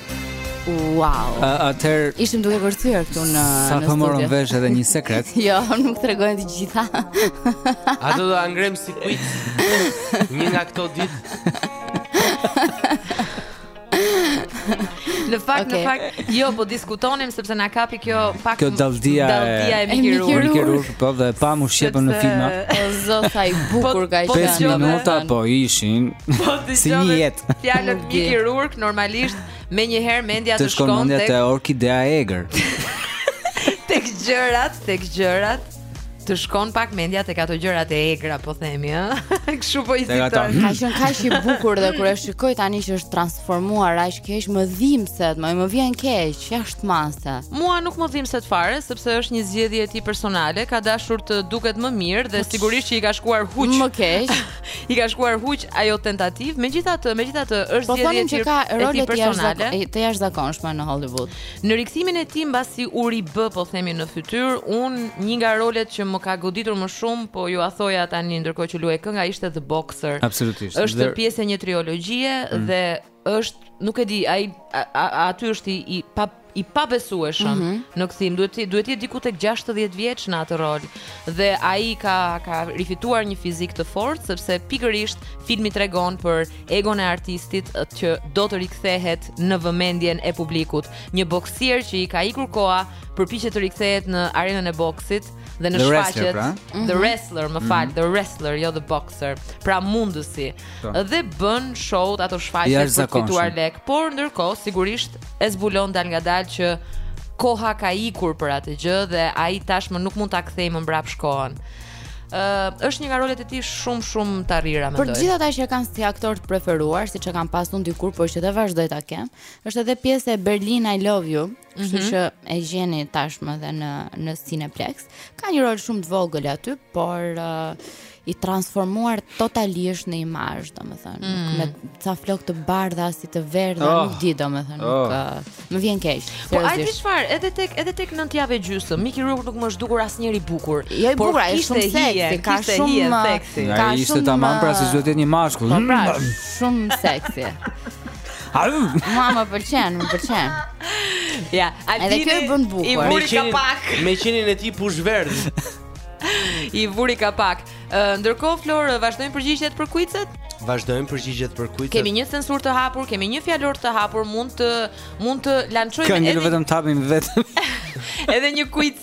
Wow. Atëherë ishim duke kërcyer këtu në sa në studio. Sapo morëm vesh edhe një sekret. jo, nuk tregohen të gjitha. A do ta ngrem si kujt? Një nga këto ditë. Në fakt, okay. në fakt, jo, po diskutonim sepse na kapi kjo pak kjo daldia, daldia e, e Mickey Rourke. Mickey Rourke, po dhe pamë u shqepëm në filma. O zot, sa i bukur ka qenë. 5 minuta po ishin. Po të si një jetë. Fjalët Mickey Rourke normalisht menjëherë mendja të, të shkon tek. Të shkon mendja te orkidea e egër. tek gjërat, tek gjërat. Të shkon pak mendja tek ato gjërat e egra, po themi, ë. Kështu po i zitoj. Ka qenë kaq i bukur dhe kur e shikoj tani që është transformuar aq keq, më dhimbset, më më vjen keq, jashtë mase. Mua nuk më dhimbset fare sepse është një zgjedhje e tij personale, ka dashur të duket më mirë dhe po sigurisht që i ka shkuar huq. Më keq. I ka shkuar huq ajo tentativë, megjithatë, megjithatë është po zgjedhje e tij personale. Po thonë se ka role të jashtëzakonshme në Hollywood. Në rikthimin e tij mbasi u ribë, po themi në fytyrë, unë një nga rolet që më ka goditur më shumë, po jua thoja tani ndërkohë që luante kënga ishte The Boxer. Absolutisht. Është pjesë e një triologjie mm. dhe Është, nuk e di, ai aty është i i pa i pabesueshëm mm -hmm. në kthim. Duhet të duhet të jetë diku tek 60 vjeç në atë rol. Dhe ai ka ka rifituar një fizik të fortë sepse pikërisht filmi tregon për egon e artistit që do të rikthehet në vëmendjen e publikut. Një boksier që i ka ikur koha përpiqet të rikthehet në arenën e boksit dhe në shfaqjet pra. The mhm. Wrestler, më fal, mhm. The Wrestler, jo The Boxer. Pra mundësi. Po. Dhe bën show ato shfaqje për të fituar lekë, por ndërkohë sigurisht e zbulon dalëngadalë që koha ka ikur për atë gjë dhe ai tashmë nuk mund ta kthejë mbrapsht kohën. Ë uh, është një nga rolet e tij shumë shumë të arrira mendoj. Për gjithë ata që e kanë si aktor të preferuar, siç e kam pasur unë dikur, por që dhe vazhdoj ta kem, është edhe pjesë e Berlin I Love You, kështu mhm. që e gjeni tashmë dhe në në Cineplex. Ka një rol shumë të vogël aty, por uh, i transformuar totalisht në imazh, domethënë, mm. me ca flokë të bardha si të verdha, oh. nuk di domethënë, oh. nuk uh, më vjen keq. Po e di çfarë, edhe tek edhe tek Nëntë javë e gjysmë, Mickey Rourke nuk më është dukur asnjëherë i bukur. Jo i bukur, ai është shumë seksi, ka shumë uh, seksi. Ka ishte tamam pra si duhet të jetë një mashkull. Po pra, mm. shumë seksi. Mua më pëlqen, më pëlqen. Ja, Altini. Edhe kjo e bën bukur. I vuri kapak. Me qenin e tij pushverdhë. I vuri kapak. Ndërkohë Flor vazhdojmë përgjigjet për kuicet? Vazhdojmë përgjigjet për kuicet. Kemi një censurë të hapur, kemi një fjalor të hapur, mund të mund të lançojmë edhe Këngë vetëm tapim vetëm. edhe një kuic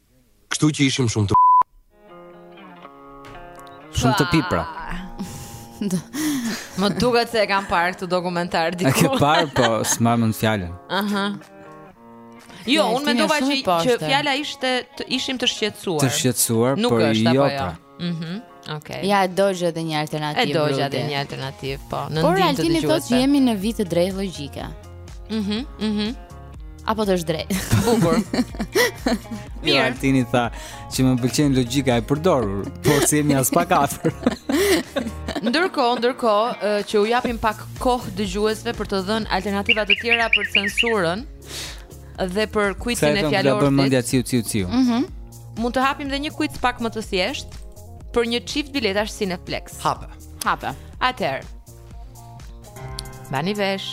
Kështu që ishim shumë të Shumë të pipra. Më duket se e kam parë këtë dokumentar diku. E ke parë, po s'mban mend fjalën. Aha. Jo, unë mendova që që fjala ishte të ishim të shqetësuar. Të shqetësuar, por jo. Pra. Mhm. Mm Okej. Okay. Ja dogje edhe një alternativë. E dogja edhe një alternativë, po. Në Por Altini thotë që jemi në vijë të drejtë logjike. Mhm. Mm mhm. Mm Apo të është drejt. Bukur. Mirë. Jo, Altini tha që më pëlqen logjika e përdorur, por s'i jemi as pak afër. Ndërkohë, ndërkohë që u japim pak kohë dëgjuesve për të dhënë alternativa të tjera për censurën dhe për kuicin e fjalorit. Sa e bën mendja ciu ciu ciu. Mhm. Mm Mund të hapim dhe një quiz pak më të thjeshtë për një çift biletash Cineplex. Hape. Hape. Atëherë. Mbani vesh.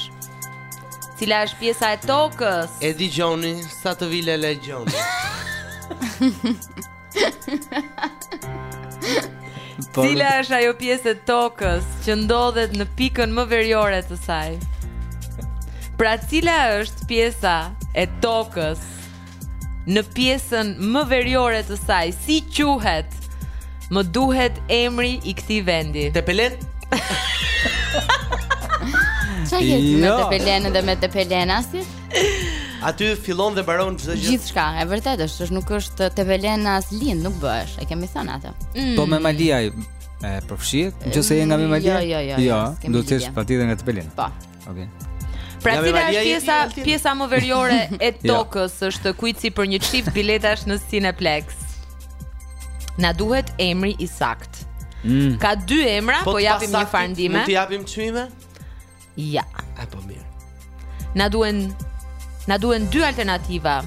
Cila është pjesa e tokës? E di Gjoni, sa të vijë lele Gjoni. Cila është ajo pjesë e tokës që ndodhet në pikën më veriore të saj? Pra cila është pjesa e tokës në pjesën më veriore të saj, si quhet? Më duhet emri i këtij vendi. Tepelen? Ça të jetë më jo. Tepelen dhe me Tepelen asit? Aty fillon dhe mbaron çdo gjë. Gjithçka, e vërtetë është, është nuk është Tepelen s'ke lind, nuk bëhesh. E kemi thënë atë. Mm. Po Memaliaj përfshihet? Nëse je nga Memaliaj? Jo, jo, jo. Jo, jo do të jesh patjetër nga Tepelena. Po. Okej. Pra Ja, cila Memaliaj është i- pjesa i- pjesa më veriore e tokës është kuici për një çift biletash në Cineplex. Na duhet emri i saktë. Mm. Ka dy emra, po japim një farë ndihme. Mund t'i japim çmime? Ja. A po mirë. Na duhen na duhen dy alternativa.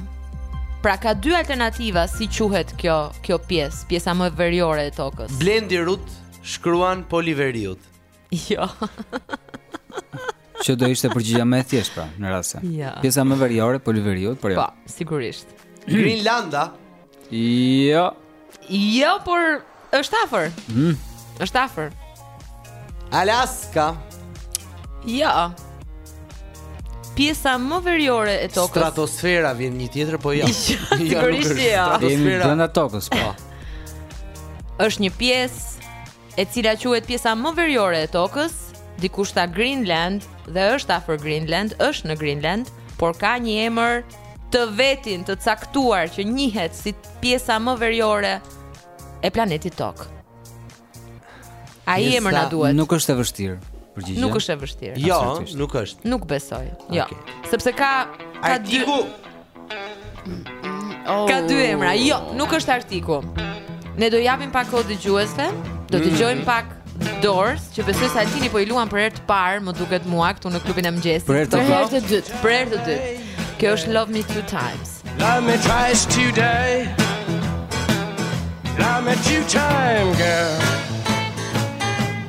Pra ka dy alternativa si quhet kjo kjo pjesë, pjesa më veriore e tokës. Blendi Rut shkruan Poli i Veriut. Jo. Që do ishte përgjigja më e thjeshtë pra, në rast se. Jo. Pjesa më veriore Poli i Veriut, por jo. Po, sigurisht. Grinlanda. Jo. Jo, por është afër. Mhm. Është afër. Alaska. Jo. Pjesa më veriore e tokës. Stratosfera vjen një tjetër, po jo. Jo, Jo, nuk sigurisht është jo. Jemi stratosfera. brenda tokës, po. Është një pjesë e cila quhet pjesa më veriore e tokës, dikush tha Greenland dhe është afër Greenland, është në Greenland, por ka një emër të vetin të caktuar që njihet si pjesa më veriore e planetit Tokë. Ai emri na duhet. Nuk është e vështirë. Përgjigje. Nuk është e vështirë. Jo, nuk është. Nuk besoj. Jo. Okay. Sepse ka ka dy Oh. Ka dy emra. Jo, nuk është Artiku. Ne do japim pak kohë dëgjuesve, do të dëgjojmë mm. pak Doors, që besoj se Altini po i luan për herë të parë, më duket mua këtu në klubin e mëngjesit. Për herë të parë. Për herë të dytë. Për herë të dytë. Kjo është Love Me Two Times. Love me twice today. Love me two times, girl.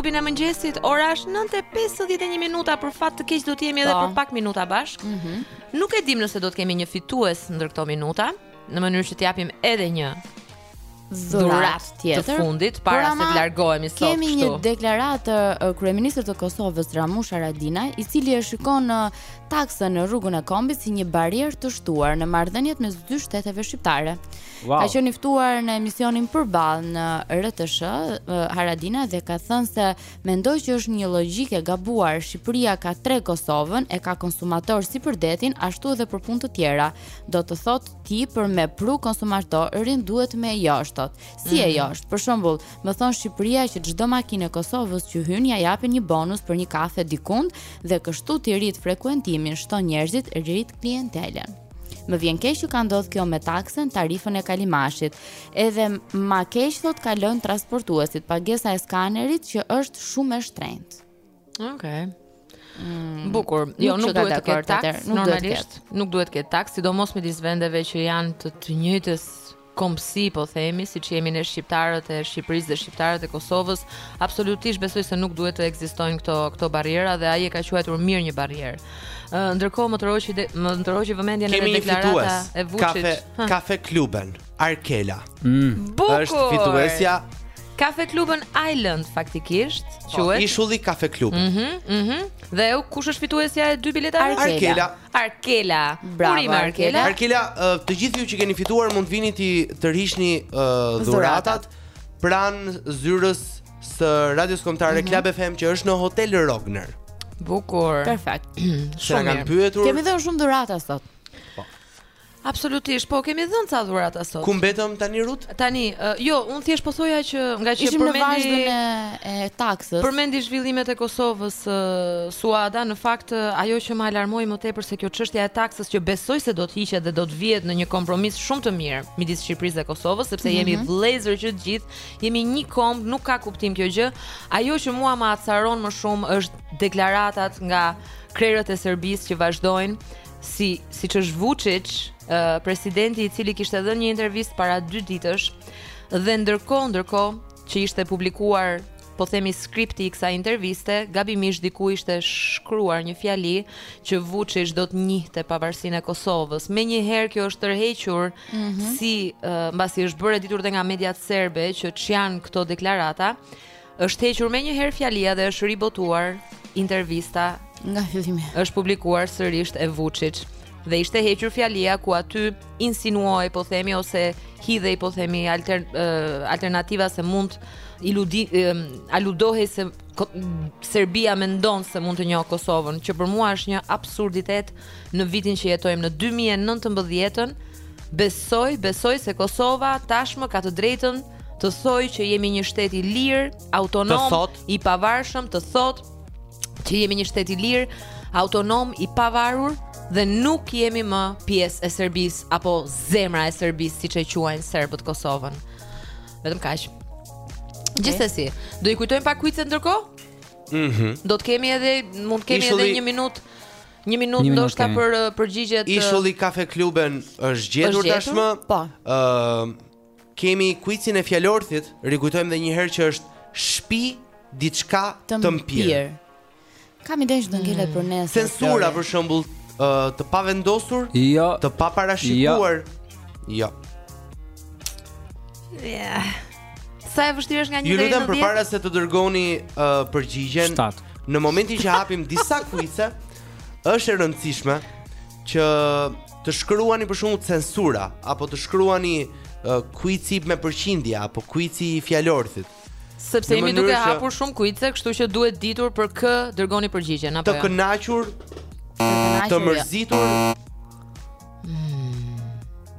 klubin e mëngjesit. Ora është 9:51 minuta për fat të keq do të jemi edhe për pak minuta bashkë. Mm -hmm. Nuk e dimë nëse do të kemi një fitues ndër këto minuta, në mënyrë që të japim edhe një dhuratë tjetër. Të fundit para se të largohemi sot. Kemi një deklaratë uh, kryeministrit të Kosovës Ramush Haradinaj, i cili e shikon uh, taksën në rrugën e kombit si një barrierë të shtuar në marrëdhëniet mes dy shteteve shqiptare. Wow. Ka qenë i ftuar në emisionin Përballë në RTSH uh, Haradinaj dhe ka thënë se mendoj që është një logjikë e gabuar. Shqipëria ka treg Kosovën, e ka konsumator si për detin, ashtu edhe për punë të tjera. Do të thotë ti për me pru konsumatorin duhet me josh, thotë. Si mm. e mhm. josh? Për shembull, me thonë Shqipëria që çdo makinë e Kosovës që hyn ia japin një bonus për një kafe dikund dhe kështu ti rrit frekuentimin, shton njerëzit, rrit klientelën. Më vjen keq që ka ndodhur kjo me taksën, tarifën e Kalimashit. Edhe ma keq thotë kalojnë transportuesit, pagesa e skanerit që është shumë e shtrenjtë. Okej. Okay. Mm, Bukur. Jo, nuk, nuk duhet të ketë taksë, nuk duhet të ketë. Nuk duhet të ketë taksë, sidomos midis vendeve që janë të të njëjtës kombësi po themi siç jemi ne shqiptarët e Shqipërisë dhe shqiptarët e Kosovës, absolutisht besoj se nuk duhet të ekzistojnë këto këto barriera dhe ai e ka quajtur mirë një barrierë. Ë ndërkohë më tërhoqi më tërhoqi vëmendjen edhe deklarata e Vuçiçit. Kafe, Kaffeklubben. Arkela. Mm. Bukur. Është fituesja Kaffeklubben Island faktikisht po, quhet. Ishulli Kafe Klub. Mhm, mm mhm. Mm dhe u kush është fituesja e dy biletave? Arkela. Arkela. Bravo Urime, Arkela. Arkela, uh, të gjithë ju që keni fituar mund të vini t'i tërhiqni uh, dhuratat pranë zyrës së Radios Kombëtare mm -hmm. Club FM që është në Hotel Rogner. Bukur. Perfekt. Shumë mirë. Kemi dhënë shumë dhurata sot. Absolutisht, po kemi dhënë ca dhurata sot. Ku mbetëm tani Rut? Tani, uh, jo, un thjesht po thoja që nga që ishin përmendi në vazhdën e, e taksës. Përmendi zhvillimet e Kosovës uh, Suada, në fakt uh, ajo që më alarmoi më tepër se kjo çështja e taksës që besoj se do të hiqet dhe do të vihet në një kompromis shumë të mirë midis Shqipërisë dhe Kosovës, sepse mm -hmm. jemi mhm. vëllezër që të gjithë, jemi një komb, nuk ka kuptim kjo gjë. Ajo që mua më acaron më shumë është deklaratat nga krerët e Serbisë që vazhdojnë si siç është Vuçiç, uh, presidenti i cili kishte dhënë një intervistë para 2 ditësh dhe ndërkohë ndërkohë që ishte publikuar po themi skripti i kësaj interviste, gabimisht diku ishte shkruar një fjali që Vuçiç do të njihte pavarësinë e Kosovës. Menjëherë kjo është tërhequr mm -hmm. si uh, mbasi është bërë e ditur edhe nga mediat serbe që ç'janë këto deklarata. Është hequr menjëherë fjalia dhe është ribotuar intervista nga fillimi. Është publikuar sërisht e Vuçiç dhe ishte hequr fjalia ku aty insinuohej po themi ose hidhej po themi alter, uh, alternativa se mund iludi uh, aludohej se Serbia mendon se mund të njohë Kosovën, që për mua është një absurditet në vitin që jetojmë në 2019-ën. Besoj, besoj se Kosova tashmë ka të drejtën të thojë që jemi një shtet i lirë, autonom, i pavarshëm, të thotë që jemi një shtet i lirë, autonom, i pavarur dhe nuk jemi më pjesë e Serbisë apo zemra e Serbisë siç e quajnë serbët Kosovën. Vetëm kaq. Okay. Gjithsesi, do i kujtojmë pak kuicet ndërkohë? Mhm. Mm do të kemi edhe mund të kemi Ishulli... edhe një minutë Një minutë minut ndoshta për përgjigjet. Ishulli Kafe Kluben është gjetur, është gjetur? tashmë. Po. Ëm uh, Kemi kuicin e fjalorthit, rikujtojmë edhe një herë që është shpij diçka të mpirë. Kam idenë që do ngelet për nesër. Hmm. Censura për shembull, ë, të pavendosur, Jo. të paparashikuar. Jo. Ja. Sa e vështirë është nga 1 Ju deri lutem në 10? përpara se të dërgoni ë, përgjigjen, Shtat. në momentin që hapim disa kuice, është e rëndësishme që Të shkruani për shembull censura apo të shkruani uh, kuici me përqindje apo kuici i fjalorthit. Sepse jemi duke hapur shumë kuice, kështu që duhet ditur për kë dërgoni përgjigjen apo jo. Të kënaqur, të mërzitur. Mm.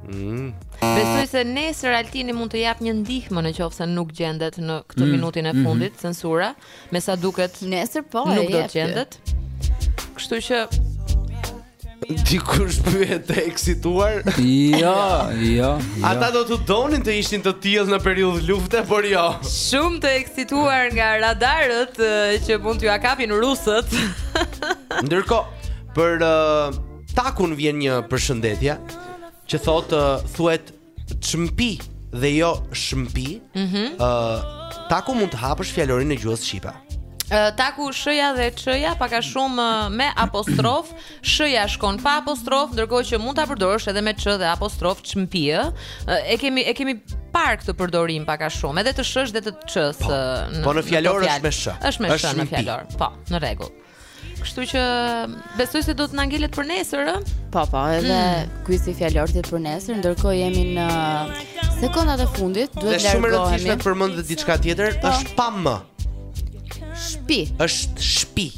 mm. Besoj se nesër Altini mund të jap një ndihmë në qoftë se nuk gjendet në këtë mm. minutin e mhm. fundit mm -hmm. censura, me sa duket. Nesër po. Nuk do të gjendet. Kështu që Dikush pyet të eksituar? Jo, jo, jo. Ata do të donin të ishin të tillë në periudhë lufte, por jo. Shumë të eksituar nga radarët që mund t'jua kapin rusët. Ndërkohë, për uh, takun vjen një përshëndetje që thotë uh, thuhet çmpij dhe jo shmpij, ëh, mm -hmm. uh, taku mund të hapësh fjalorin e gjuhës shqipe. Uh, taku shëja dhe çëja pak a shumë uh, me apostrof, shëja shkon pa apostrof, ndërkohë që mund ta përdorësh edhe me ç dhe apostrof çmpij, ëh. Uh, e kemi e kemi parë këtë përdorim pak a shumë, edhe të shës dhe të çës. Po, në, po në fjalor është me sh. Është me sh në fjalor. Po, në rregull. Kështu që besoj se do të na ngelet për nesër, ë? Po, po, edhe mm. kuizi i fjalorit për nesër, ndërkohë jemi në sekondat e fundit, duhet të largohemi. Është shumë e rëndësishme të përmend edhe diçka tjetër, po. është pa më. Shpij. Është shpij.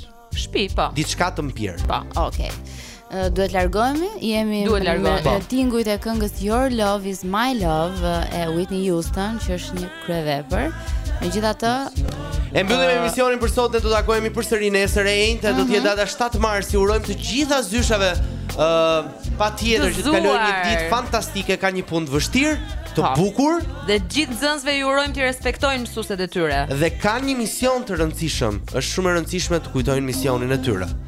Shpij, po. Diçka të mpirë. Po, okay. Duhet largohemi, jemi Duhet largohemi. në po. tingujt e këngës Your Love is My Love e Whitney Houston, që është një kryevepër. Megjithatë, E mbyllim uh, emisionin për sot, ne do të takohemi përsëri nesër e enjte, uh -huh. do të jetë mhm. data 7 mars, ju urojmë të gjitha zyshave ë uh, patjetër që të kalojnë një ditë fantastike, kanë një punë të vështirë, të pa. Po. bukur dhe gjithë nxënësve ju urojmë të respektojnë mësuesit e tyre. Dhe kanë një mision të rëndësishëm, është shumë e rëndësishme të kujtojnë misionin e tyre.